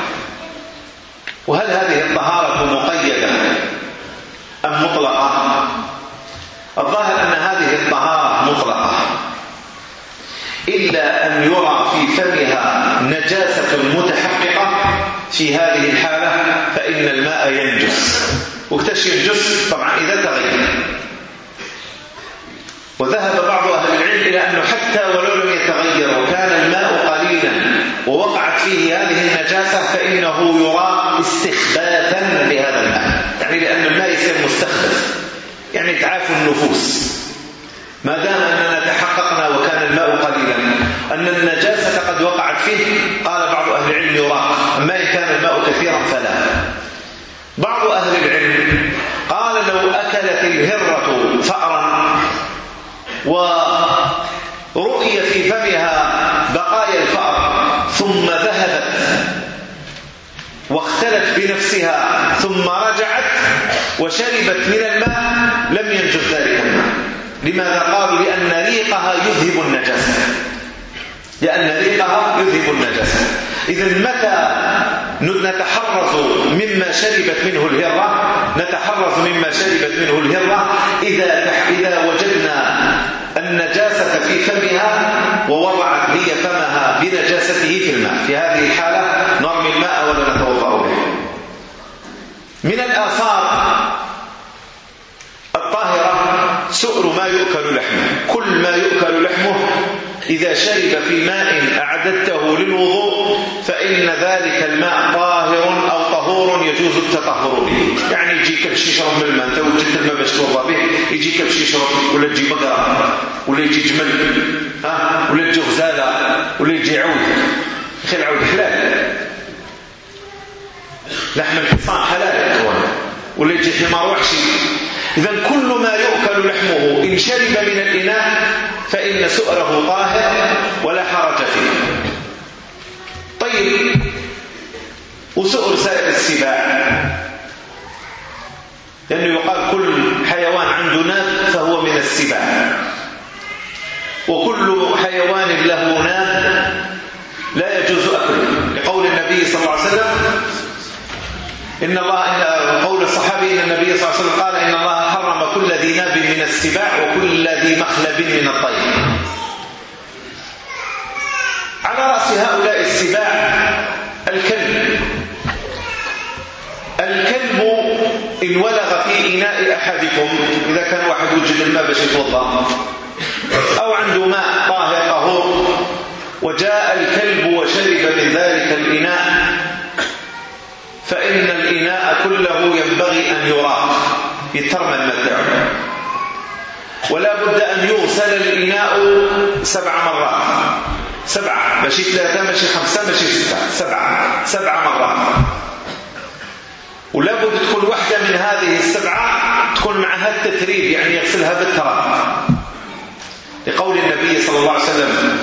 وهل هذه الطهارة مقيدة أم مطلقة؟ الظاهر أن هذه الطهارة مطلقة. إلا أن يرى في فمها نجاسة متحققة في هذه الحالة فإن الماء ينجس. واكتشف جس طبعا إذا تغير. وذهب بعض لأنه حتى ولو لم يتغير وكان الماء قليلا ووقعت فيه هذه النجاسة فإنه يرى استخباثا لهذا الماء. يعني لأن الماء يصير مستخبث. يعني تعاف النفوس. ما دام أننا تحققنا وكان الماء قليلا أن النجاسة قد وقعت فيه قال بعض أهل العلم يراق. أما إن كان الماء كثيرا فلا. بعض أهل العلم قال لو أكلت الهرة فأرا ورؤية في فمها بقايا الفأر ثم ذهبت واختلت بنفسها ثم رجعت وشربت من الماء لم ينجز ذلك الماء لماذا قالوا؟ لأن ريقها يذهب النجاسة لأن ريقها يذهب النجاسة إذا متى نتحرز مما شربت منه الهرة؟ نتحرز مما شربت منه الهرة إذا إذا وجدنا النجاسة في فمها ووضعت هي فمها بنجاسته في الماء. في هذه الحالة نرمي الماء ولا نتوضأ به. من الآثار الطاهرة سؤر ما يؤكل لحمه. كل ما يؤكل لحمه إذا شرب في ماء أعددته للوضوء فإن ذلك الماء طاهر. يجوز التطهر به. يعني يجيك باش يشرب من الماء انت وجدت الماء باش توضا به يجيك باش يشرب ولا تجي بقره ولا يجي جمل ها؟ ولا تجي غزالة ولا يجي عود. خير العود حلال. لحم الحصان حلال. ولا يجي حمار وحشي. إذا كل ما يؤكل لحمه إن شرب من الإناء فإن سؤره طاهر ولا حرج فيه. طيب. وسؤر سائر السباع. لأنه يقال كل حيوان عنده ناب فهو من السباع. وكل حيوان له ناب لا يجوز أكله. لقول النبي صلى الله عليه وسلم إن الله إن قول الصحابي إن النبي صلى الله عليه وسلم قال إن الله حرم كل ذي ناب من السباع وكل ذي مخلب من الطير. على رأس هؤلاء السباع الكلب. الكلب إن ولغ في إناء أحدكم. إذا كان واحد وجد الماء باش يتوضا أو عنده ماء طاهر طهور وجاء الكلب وشرب من ذلك الإناء فإن الإناء كله ينبغي أن يراق يترمى المتاع ولا بد أن يغسل الإناء سبع مرات. سبعة ماشي ثلاثة ماشي خمسة ماشي ستة. سبعة سبعة مرات. ولا بد تكون واحدة من هذه السبعة تكون معها التتريب يعني يغسلها بالتراب. لقول النبي صلى الله عليه وسلم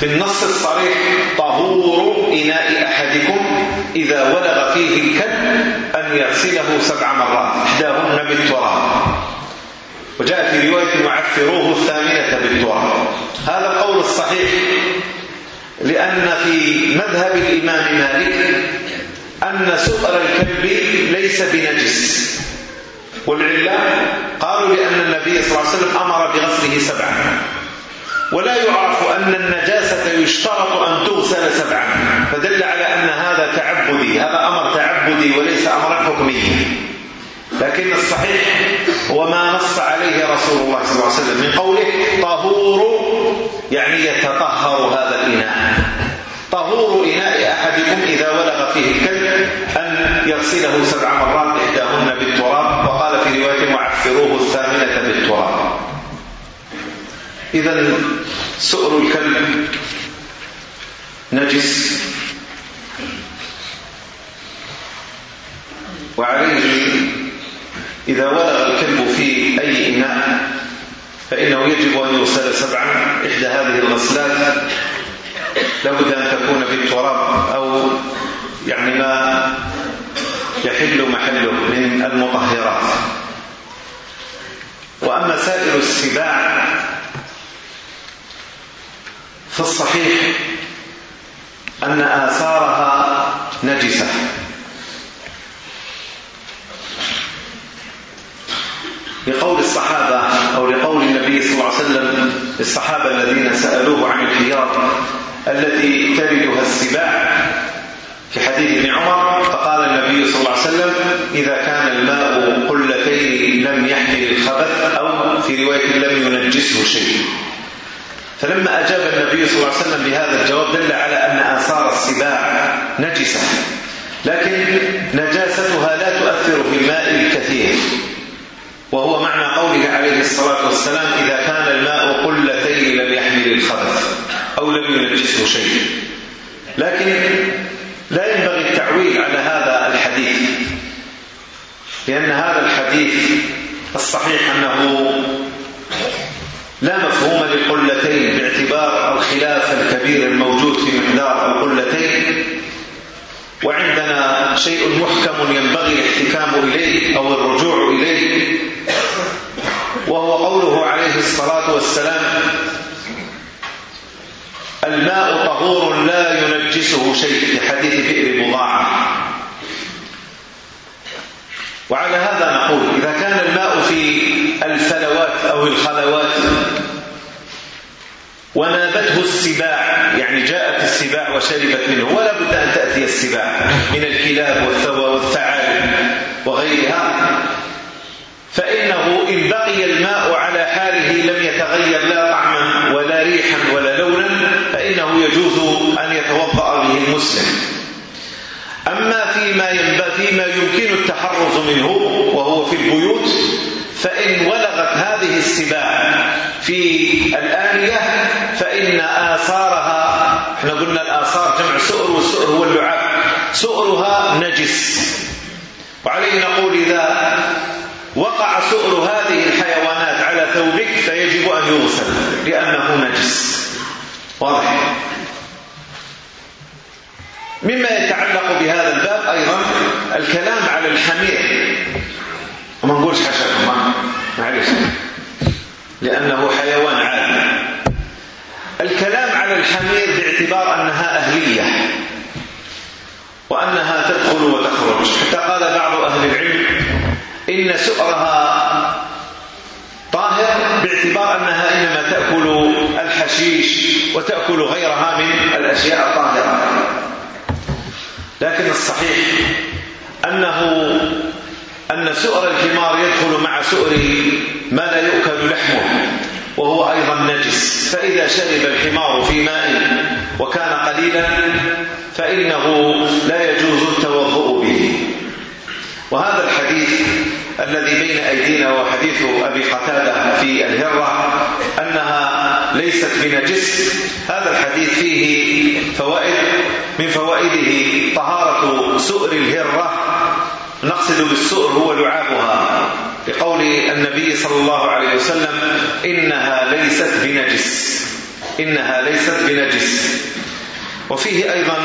في النص الصريح طهور إناء أحدكم إذا ولغ فيه الكلب أن يغسله سبع مرات إحداهن بالتراب. وجاء في رواية وعفروه الثامنة بالتراب. هذا القول الصحيح لأن في مذهب الإمام مالك أن سؤر الكلب ليس بنجس. والعلة قالوا لأن النبي صلى الله عليه وسلم أمر بغسله سبعا. ولا يعرف أن النجاسة يشترط أن تغسل سبعا. فدل على أن هذا تعبدي. هذا أمر تعبدي وليس أمرا حكميا لكن الصحيح هو ما نص عليه رسول الله صلى الله عليه وسلم. من قوله طهور يعني يتطهر هذا الإناء. طهور إناء أحدكم إذا ولغ فيه الكلب أن يغسله سبع مرات إحداهن بالتراب وقال في رواية وعفروه الثامنة بالتراب. إذا سؤر الكلب نجس. وعليه إذا ولغ الكلب في أي إناء فإنه يجب أن يغسل سبعا إحدى هذه الغسلات. لابد أن تكون بالتراب أو يعني ما يحل محله من المطهرات. وأما سائر السباع فالصحيح أن آثارها نجسة. لقول الصحابة أو لقول النبي صلى الله عليه وسلم للصحابة الذين سألوه عن الخيار التي تردها السباع في حديث ابن عمر فقال النبي صلى الله عليه وسلم إذا كان الماء قلتين لم يحمل الخبث أو في رواية لم ينجسه شيء. فلما أجاب النبي صلى الله عليه وسلم بهذا الجواب دل على أن آثار السباع نجسة. لكن نجاستها لا تؤثر في الماء الكثير. وهو معنى قوله عليه الصلاة والسلام إذا كان الماء قلتين لم يحمل الخبث أو لم ينجسه شيء. لكن لا ينبغي التعويل على هذا الحديث لأن هذا الحديث الصحيح أنه لا مفهوم للقلتين باعتبار الخلاف الكبير الموجود في مقدار القلتين وعندنا شيء محكم ينبغي الاحتكام إليه أو الرجوع إليه وهو قوله عليه الصلاة والسلام الماء طهور لا ينجسه شيء في حديث بئر بضاعة وعلى هذا نقول إذا كان الماء في الفلوات أو الخلوات ونابته السباع يعني جاءت السباع وشربت منه ولا بد أن تأتي السباع من الكلاب والثوى والثعالب وغيرها فإنه إن بقي الماء على آثاره لم يتغير لا طعما ولا ريحا ولا لونا فإنه يجوز أن يتوضأ به المسلم. أما فيما, فيما يمكن التحرز منه وهو في البيوت فإن ولغت هذه السباع في الآلية فإن آثارها إحنا قلنا الآثار جمع سؤر والسؤر هو اللعاب سؤرها نجس. وعليه نقول إذا وقع سؤر هذه الحيوانات ثوبك فيجب أن يغسل لأنه نجس. واضح؟ مما يتعلق بهذا الباب أيضا الكلام على الحمير. وما نقولش حشرة معلش لأنه حيوان عادي. الكلام على الحمير باعتبار أنها أهلية وأنها تدخل وتخرج. حتى قال بعض أهل العلم إن سؤرها طاهر باعتبار أنها إنما تأكل الحشيش وتأكل غيرها من الأشياء الطاهرة. لكن الصحيح أنه أن سؤر الحمار يدخل مع سؤر ما لا يؤكل لحمه وهو أيضا نجس. فإذا شرب الحمار في ماء وكان قليلا فإنه لا يجوز التوضؤ به. وهذا الحديث الذي بين أيدينا وحديث أبي قتادة في الهرة أنها ليست بنجس هذا الحديث فيه فوائد. من فوائده طهارة سؤر الهرة. نقصد بالسؤر هو لعابها. لقول النبي صلى الله عليه وسلم إنها ليست بنجس إنها ليست بنجس وفيه أيضا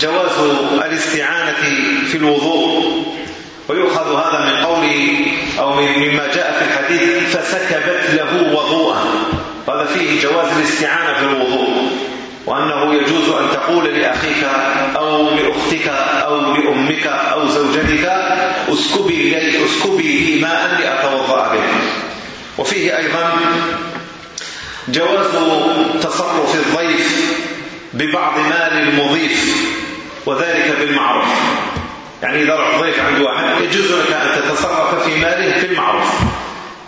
جواز الاستعانة في الوضوء. ويؤخذ هذا من قوله أو مما جاء في الحديث فسكبت له وضوءا هذا فيه جواز الاستعانة في الوضوء وأنه يجوز أن تقول لأخيك أو لأختك أو لأمك أو زوجتك أسكبي لي, أسكبي لي ماء لأتوضأ به. وفيه أيضا جواز تصرف الضيف ببعض مال المضيف وذلك بالمعروف. يعني إذا رحت ضيف عند واحد يجوز لك أن تتصرف في ماله في المعروف.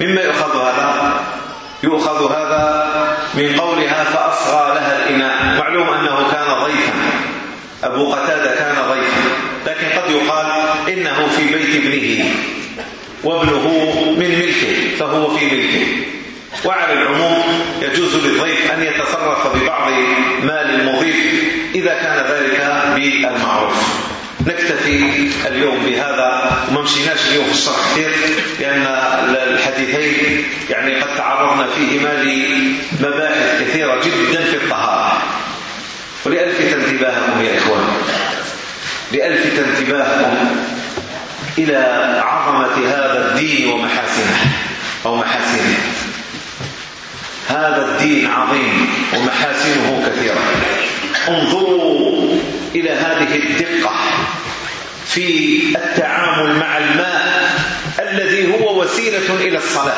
مما يؤخذ هذا يؤخذ هذا من قولها فأصغى لها الإناء. معلوم أنه كان ضيفا. أبو قتادة كان ضيفا. لكن قد يقال إنه في بيت ابنه وابنه من ملكه فهو في ملكه. وعلى العموم يجوز للضيف أن يتصرف ببعض مال المضيف إذا كان ذلك بالمعروف. نكتفي اليوم بهذا وما مشيناش اليوم في الشرح كثير لأن الحديثين يعني قد تعرضنا فيهما لمباحث كثيرة جدا في الطهارة. ولألفت انتباهكم يا إخوان. لألفت انتباهكم إلى عظمة هذا الدين ومحاسنه أو محاسنه. هذا الدين عظيم ومحاسنه كثيرة. انظروا إلى هذه الدقة في التعامل مع الماء الذي هو وسيلة إلى الصلاة.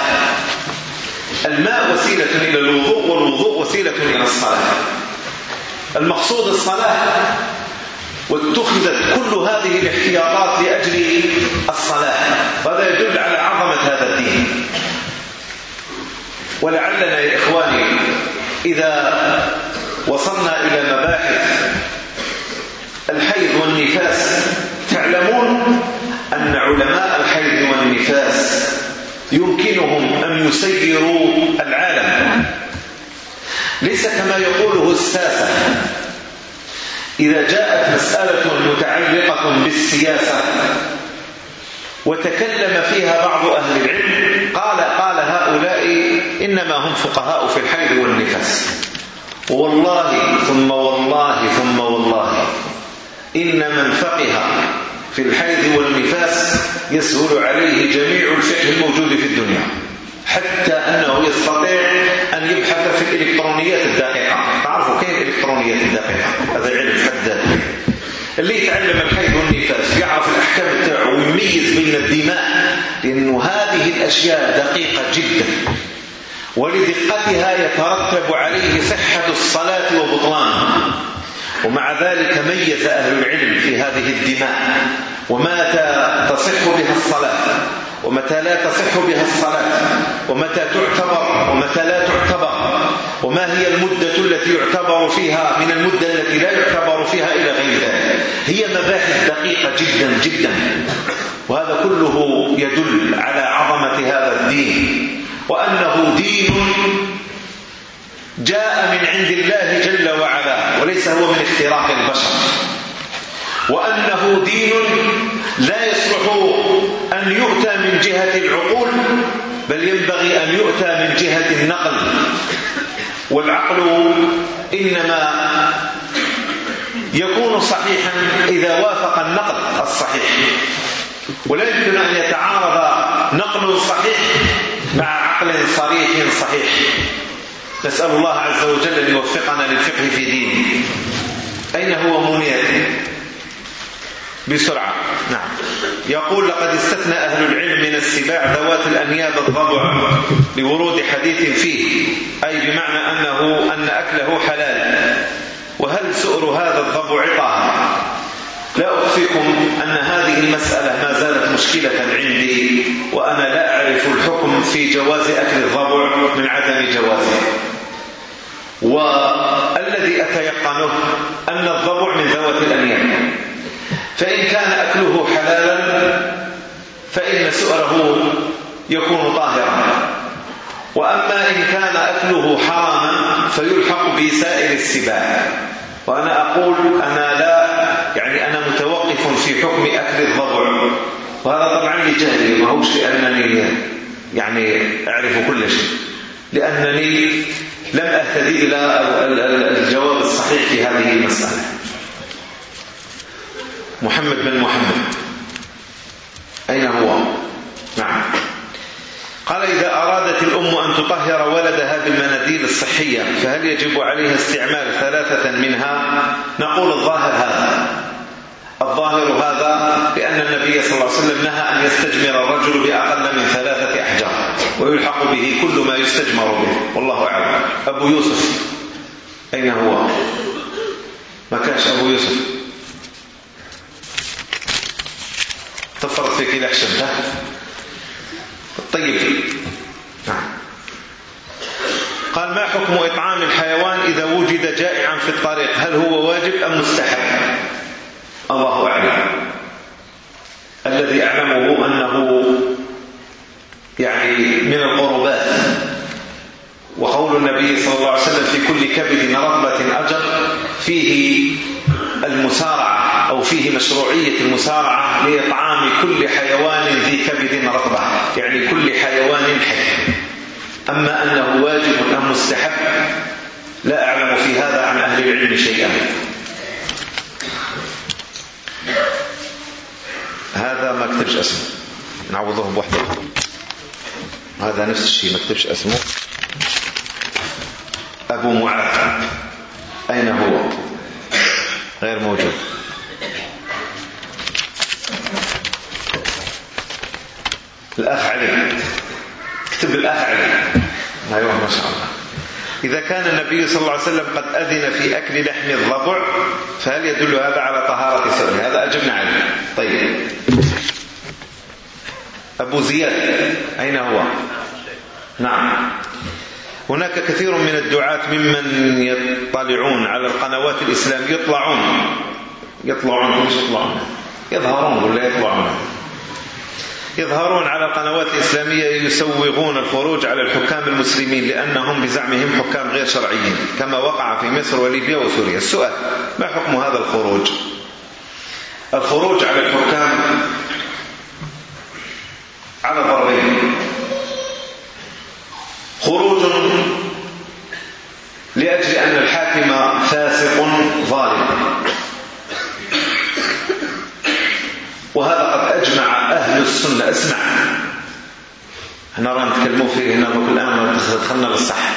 الماء وسيلة إلى الوضوء والوضوء وسيلة إلى الصلاة. المقصود الصلاة واتخذت كل هذه الاحتياطات لأجل الصلاة. وهذا يدل على عظمة هذا الدين. ولعلنا يا إخواني إذا وصلنا إلى مباحث الحيض والنفاس. تعلمون أن علماء الحيض والنفاس يمكنهم أن يسيروا العالم. ليس كما يقوله الساسة. إذا جاءت مسألة متعلقة بالسياسة وتكلم فيها بعض أهل العلم قال قال هؤلاء إنما هم فقهاء في الحيض والنفاس. والله ثم والله ثم والله. إن من فقه في الحيض والنفاس يسهل عليه جميع الفقه الموجود في الدنيا حتى أنه يستطيع أن يبحث في الإلكترونيات الدقيقة. تعرفوا كيف الإلكترونيات الدقيقة؟ هذا علم حداد. اللي يتعلم الحيض والنفاس يعرف الأحكام تاعه ويميز بين الدماء لأنه هذه الأشياء دقيقة جدا. ولدقتها يترتب عليه صحة الصلاة وبطلانها. ومع ذلك ميز أهل العلم في هذه الدماء ومتى تصح بها الصلاة ومتى لا تصح بها الصلاة ومتى تعتبر ومتى لا تعتبر وما هي المدة التي يعتبر فيها من المدة التي لا يعتبر فيها إلى غير ذلك. هي مباحث دقيقة جدا جدا. وهذا كله يدل على عظمة هذا الدين. وأنه دين جاء من عند الله جل وعلا وليس هو من اختراق البشر. وأنه دين لا يصلح أن يؤتى من جهة العقول بل ينبغي أن يؤتى من جهة النقل. والعقل إنما يكون صحيحا إذا وافق النقل الصحيح. ولا يمكن أن يتعارض نقل صحيح مع عقل صريح صحيح. نسأل الله عز وجل أن يوفقنا للفقه في دينه. أين هو منير بسرعة. نعم. يقول لقد استثنى أهل العلم من السباع ذوات الأنياب الضبع لورود حديث فيه أي بمعنى أنه أن أكله حلال. وهل سؤر هذا الضبع طعام لا أخفيكم أن هذه المسألة ما زالت مشكلة عندي وأنا لا أعرف الحكم في جواز أكل الضبع من عدم جوازه. والذي أتيقنه أن الضبع من ذوات الأنيان فإن كان أكله حلالا فإن سؤره يكون طاهرا. وأما إن كان أكله حراما فيلحق بسائر السباع. وأنا أقول أنا لا يعني أنا متوقف في حكم أكل الضبع. وهذا طبعا لجهلي ما هوش لأنني يعني أعرف كل شيء. لأنني لم أهتدي إلى الجواب الصحيح في هذه المسألة محمد بن محمد أين هو؟ نعم قال إذا أرادت الأم أن تطهر ولدها بالمناديل الصحية فهل يجب عليها استعمال ثلاثة منها؟ نقول الظاهر هذا الظاهر هذا بأن النبي صلى الله عليه وسلم نهى أن يستجمر الرجل بأقل من ثلاثة أحجار ويلحق به كل ما يستجمر به والله أعلم. أبو يوسف أين هو؟ ما كانش أبو يوسف. تفرط فيك إلى حشب طيب. نعم. قال ما حكم إطعام الحيوان إذا وجد جائعا في الطريق؟ هل هو واجب أم مستحب؟ الله أعلم. الذي أعلمه أنه يعني من القربات. وقول النبي صلى الله عليه وسلم في كل كبد رغبة أجر فيه المسارعة أو فيه مشروعية المسارعة لإطعام كل حيوان ذي كبد رغبة يعني كل حيوان حي. أما أنه واجب أم مستحب لا أعلم في هذا عن أهل العلم شيئا. نكتبش اسمه. نعوضه بوحده. هذا نفس الشيء ما نكتبش اسمه. أبو معاذ. أين هو؟ غير موجود. الأخ علي. اكتب الأخ علي. أيوة ما شاء الله. إذا كان النبي صلى الله عليه وسلم قد أذن في أكل لحم الضبع فهل يدل هذا على طهارة سؤال هذا أجبنا عليه. طيب. أبو زياد أين هو نعم هناك كثير من الدعاة ممن يطلعون على القنوات الإسلام يطلعون يطلعون مش يطلعون يظهرون ولا يطلعون يظهرون على القنوات الإسلامية يسوغون الخروج على الحكام المسلمين لأنهم بزعمهم حكام غير شرعيين كما وقع في مصر وليبيا وسوريا السؤال ما حكم هذا الخروج الخروج على الحكام على ضربين خروج لأجل أن الحاكم فاسق ظالم. وهذا قد أجمع أهل السنة. أسمع. هنا راه نتكلموا فيه هنا دوك الآن دخلنا بالصح.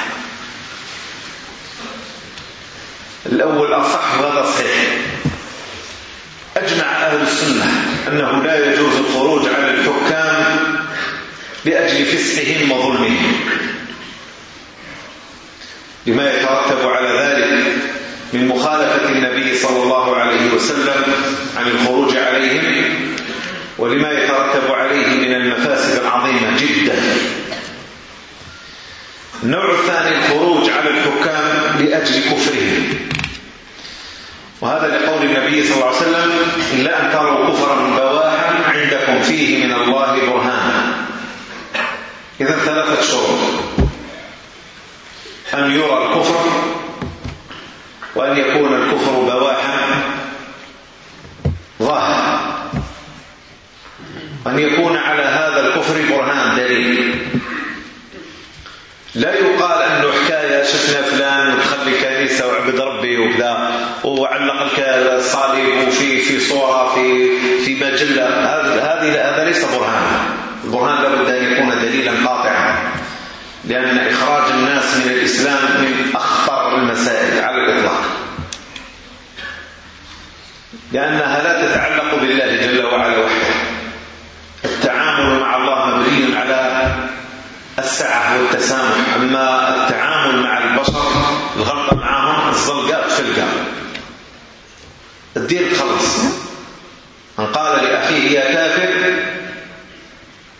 الأول أصح وهذا صحيح. أجمع أهل السنة أنه لا يجوز الخروج على الحكام لأجل فسقهم وظلمهم. لما يترتب على ذلك من مخالفة النبي صلى الله عليه وسلم عن الخروج عليهم ولما يترتب عليه من المفاسد العظيمة جدا. النوع الثاني الخروج على الحكام لأجل كفرهم. وهذا لقول النبي صلى الله عليه وسلم إلا أن تروا كفرا بواحا عندكم فيه من الله برهان. إذا ثلاثة شروط أن يرى الكفر وأن يكون الكفر بواحا ظاهرا أن يكون على هذا الكفر برهان دليل. لا يقال أنه حكاية شفنا فلان وتخلي كنيسة وعبد ربي وكذا وعلق الصليب وفي في صورة في في مجلة. هذا هذا ليس برهان. البرهان لابد أن يكون دليلا قاطعا لأن إخراج الناس من الإسلام من أخطر المسائل على الإطلاق. لأنها لا تتعلق بالله جل وعلا وحده. التعامل مع الله مبني على السعة والتسامح أما التعامل مع البشر الغلطة معهم الزلقات في القلب. الدين خلص. من قال لأخيه يا كافر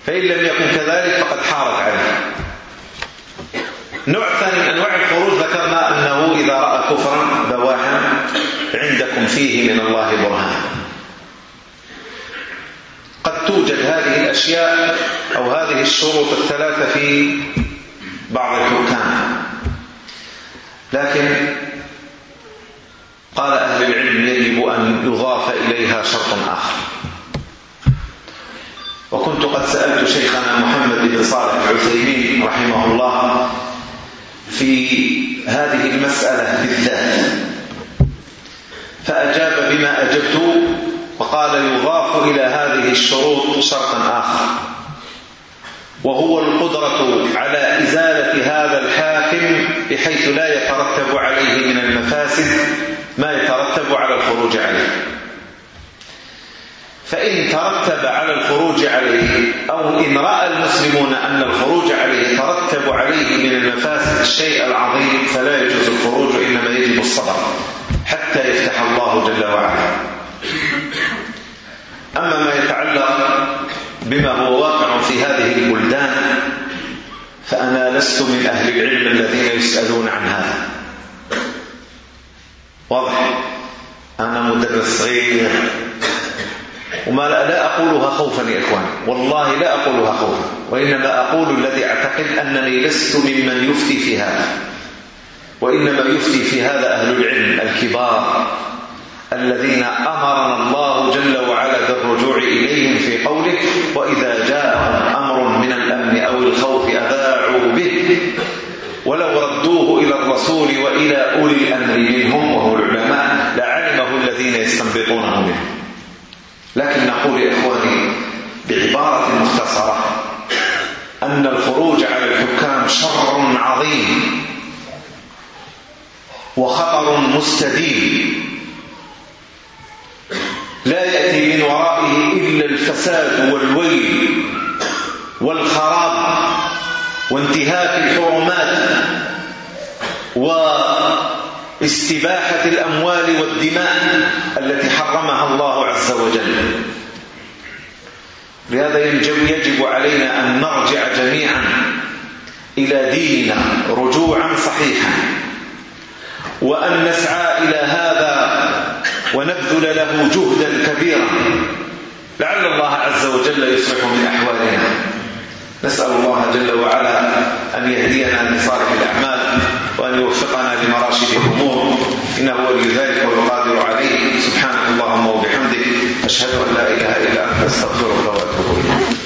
فإن لم يكن كذلك فقد حارت عليه. نوع ثاني من أنواع الخروج ذكرنا أنه إذا رأى كفرا بواحا عندكم فيه من الله برهان. قد توجد هذه الأشياء أو هذه الشروط الثلاثة في بعض الحكام. لكن قال أهل العلم يجب أن يضاف إليها شرط آخر. وكنت قد سألت شيخنا محمد بن صالح العثيمين رحمه الله في هذه المسألة بالذات. فأجاب بما أجبت وقال يضاف إلى هذه الشروط شرطا آخر. وهو القدرة على إزالة هذا الحاكم بحيث لا يترتب عليه من المفاسد ما يترتب على الخروج عليه. فإن ترتب على الخروج عليه أو إن رأى المسلمون أن الخروج عليه ترتب عليه من المفاسد الشيء العظيم فلا يجوز الخروج إنما يجب الصبر حتى يفتح الله جل وعلا. أما ما يتعلق بما هو واقع في هذه البلدان فأنا لست من أهل العلم الذين يسألون عن هذا. واضح؟ أنا مدرس صغير وما لا أقولها خوفا يا إخواني. والله لا أقولها خوفا. وإنما أقول الذي أعتقد أنني لست ممن يفتي في هذا. وإنما يفتي في هذا أهل العلم الكبار الذين أمرنا الله جل وعلا بالرجوع إليهم في قوله وإذا جاءهم أمر من الأمن أو الخوف أذاعوا به ولو ردوه إلى الرسول وإلى أولي الأمر منهم وهو العلماء لعلمه الذين يستنبطونه منه. لكن نقول يا إخواني بعبارة مختصرة أن الخروج على الحكام شر عظيم وخطر مستديم. لا يأتي من ورائه إلا الفساد والويل والخراب وانتهاك الحرمات و استباحة الأموال والدماء التي حرمها الله عز وجل. لهذا يجب, علينا أن نرجع جميعا إلى ديننا رجوعا صحيحا. وأن نسعى إلى هذا ونبذل له جهدا كبيرا. لعل الله عز وجل يصلح من أحوالنا. نسأل الله جل وعلا أن يهدينا لصالح الأعمال. وأن يوفقنا لمراشد الأمور. إنه ولي ذلك والقادر عليه. سبحانك اللهم وبحمدك أشهد أن لا إله إلا أنت أستغفرك وأتوب إليك.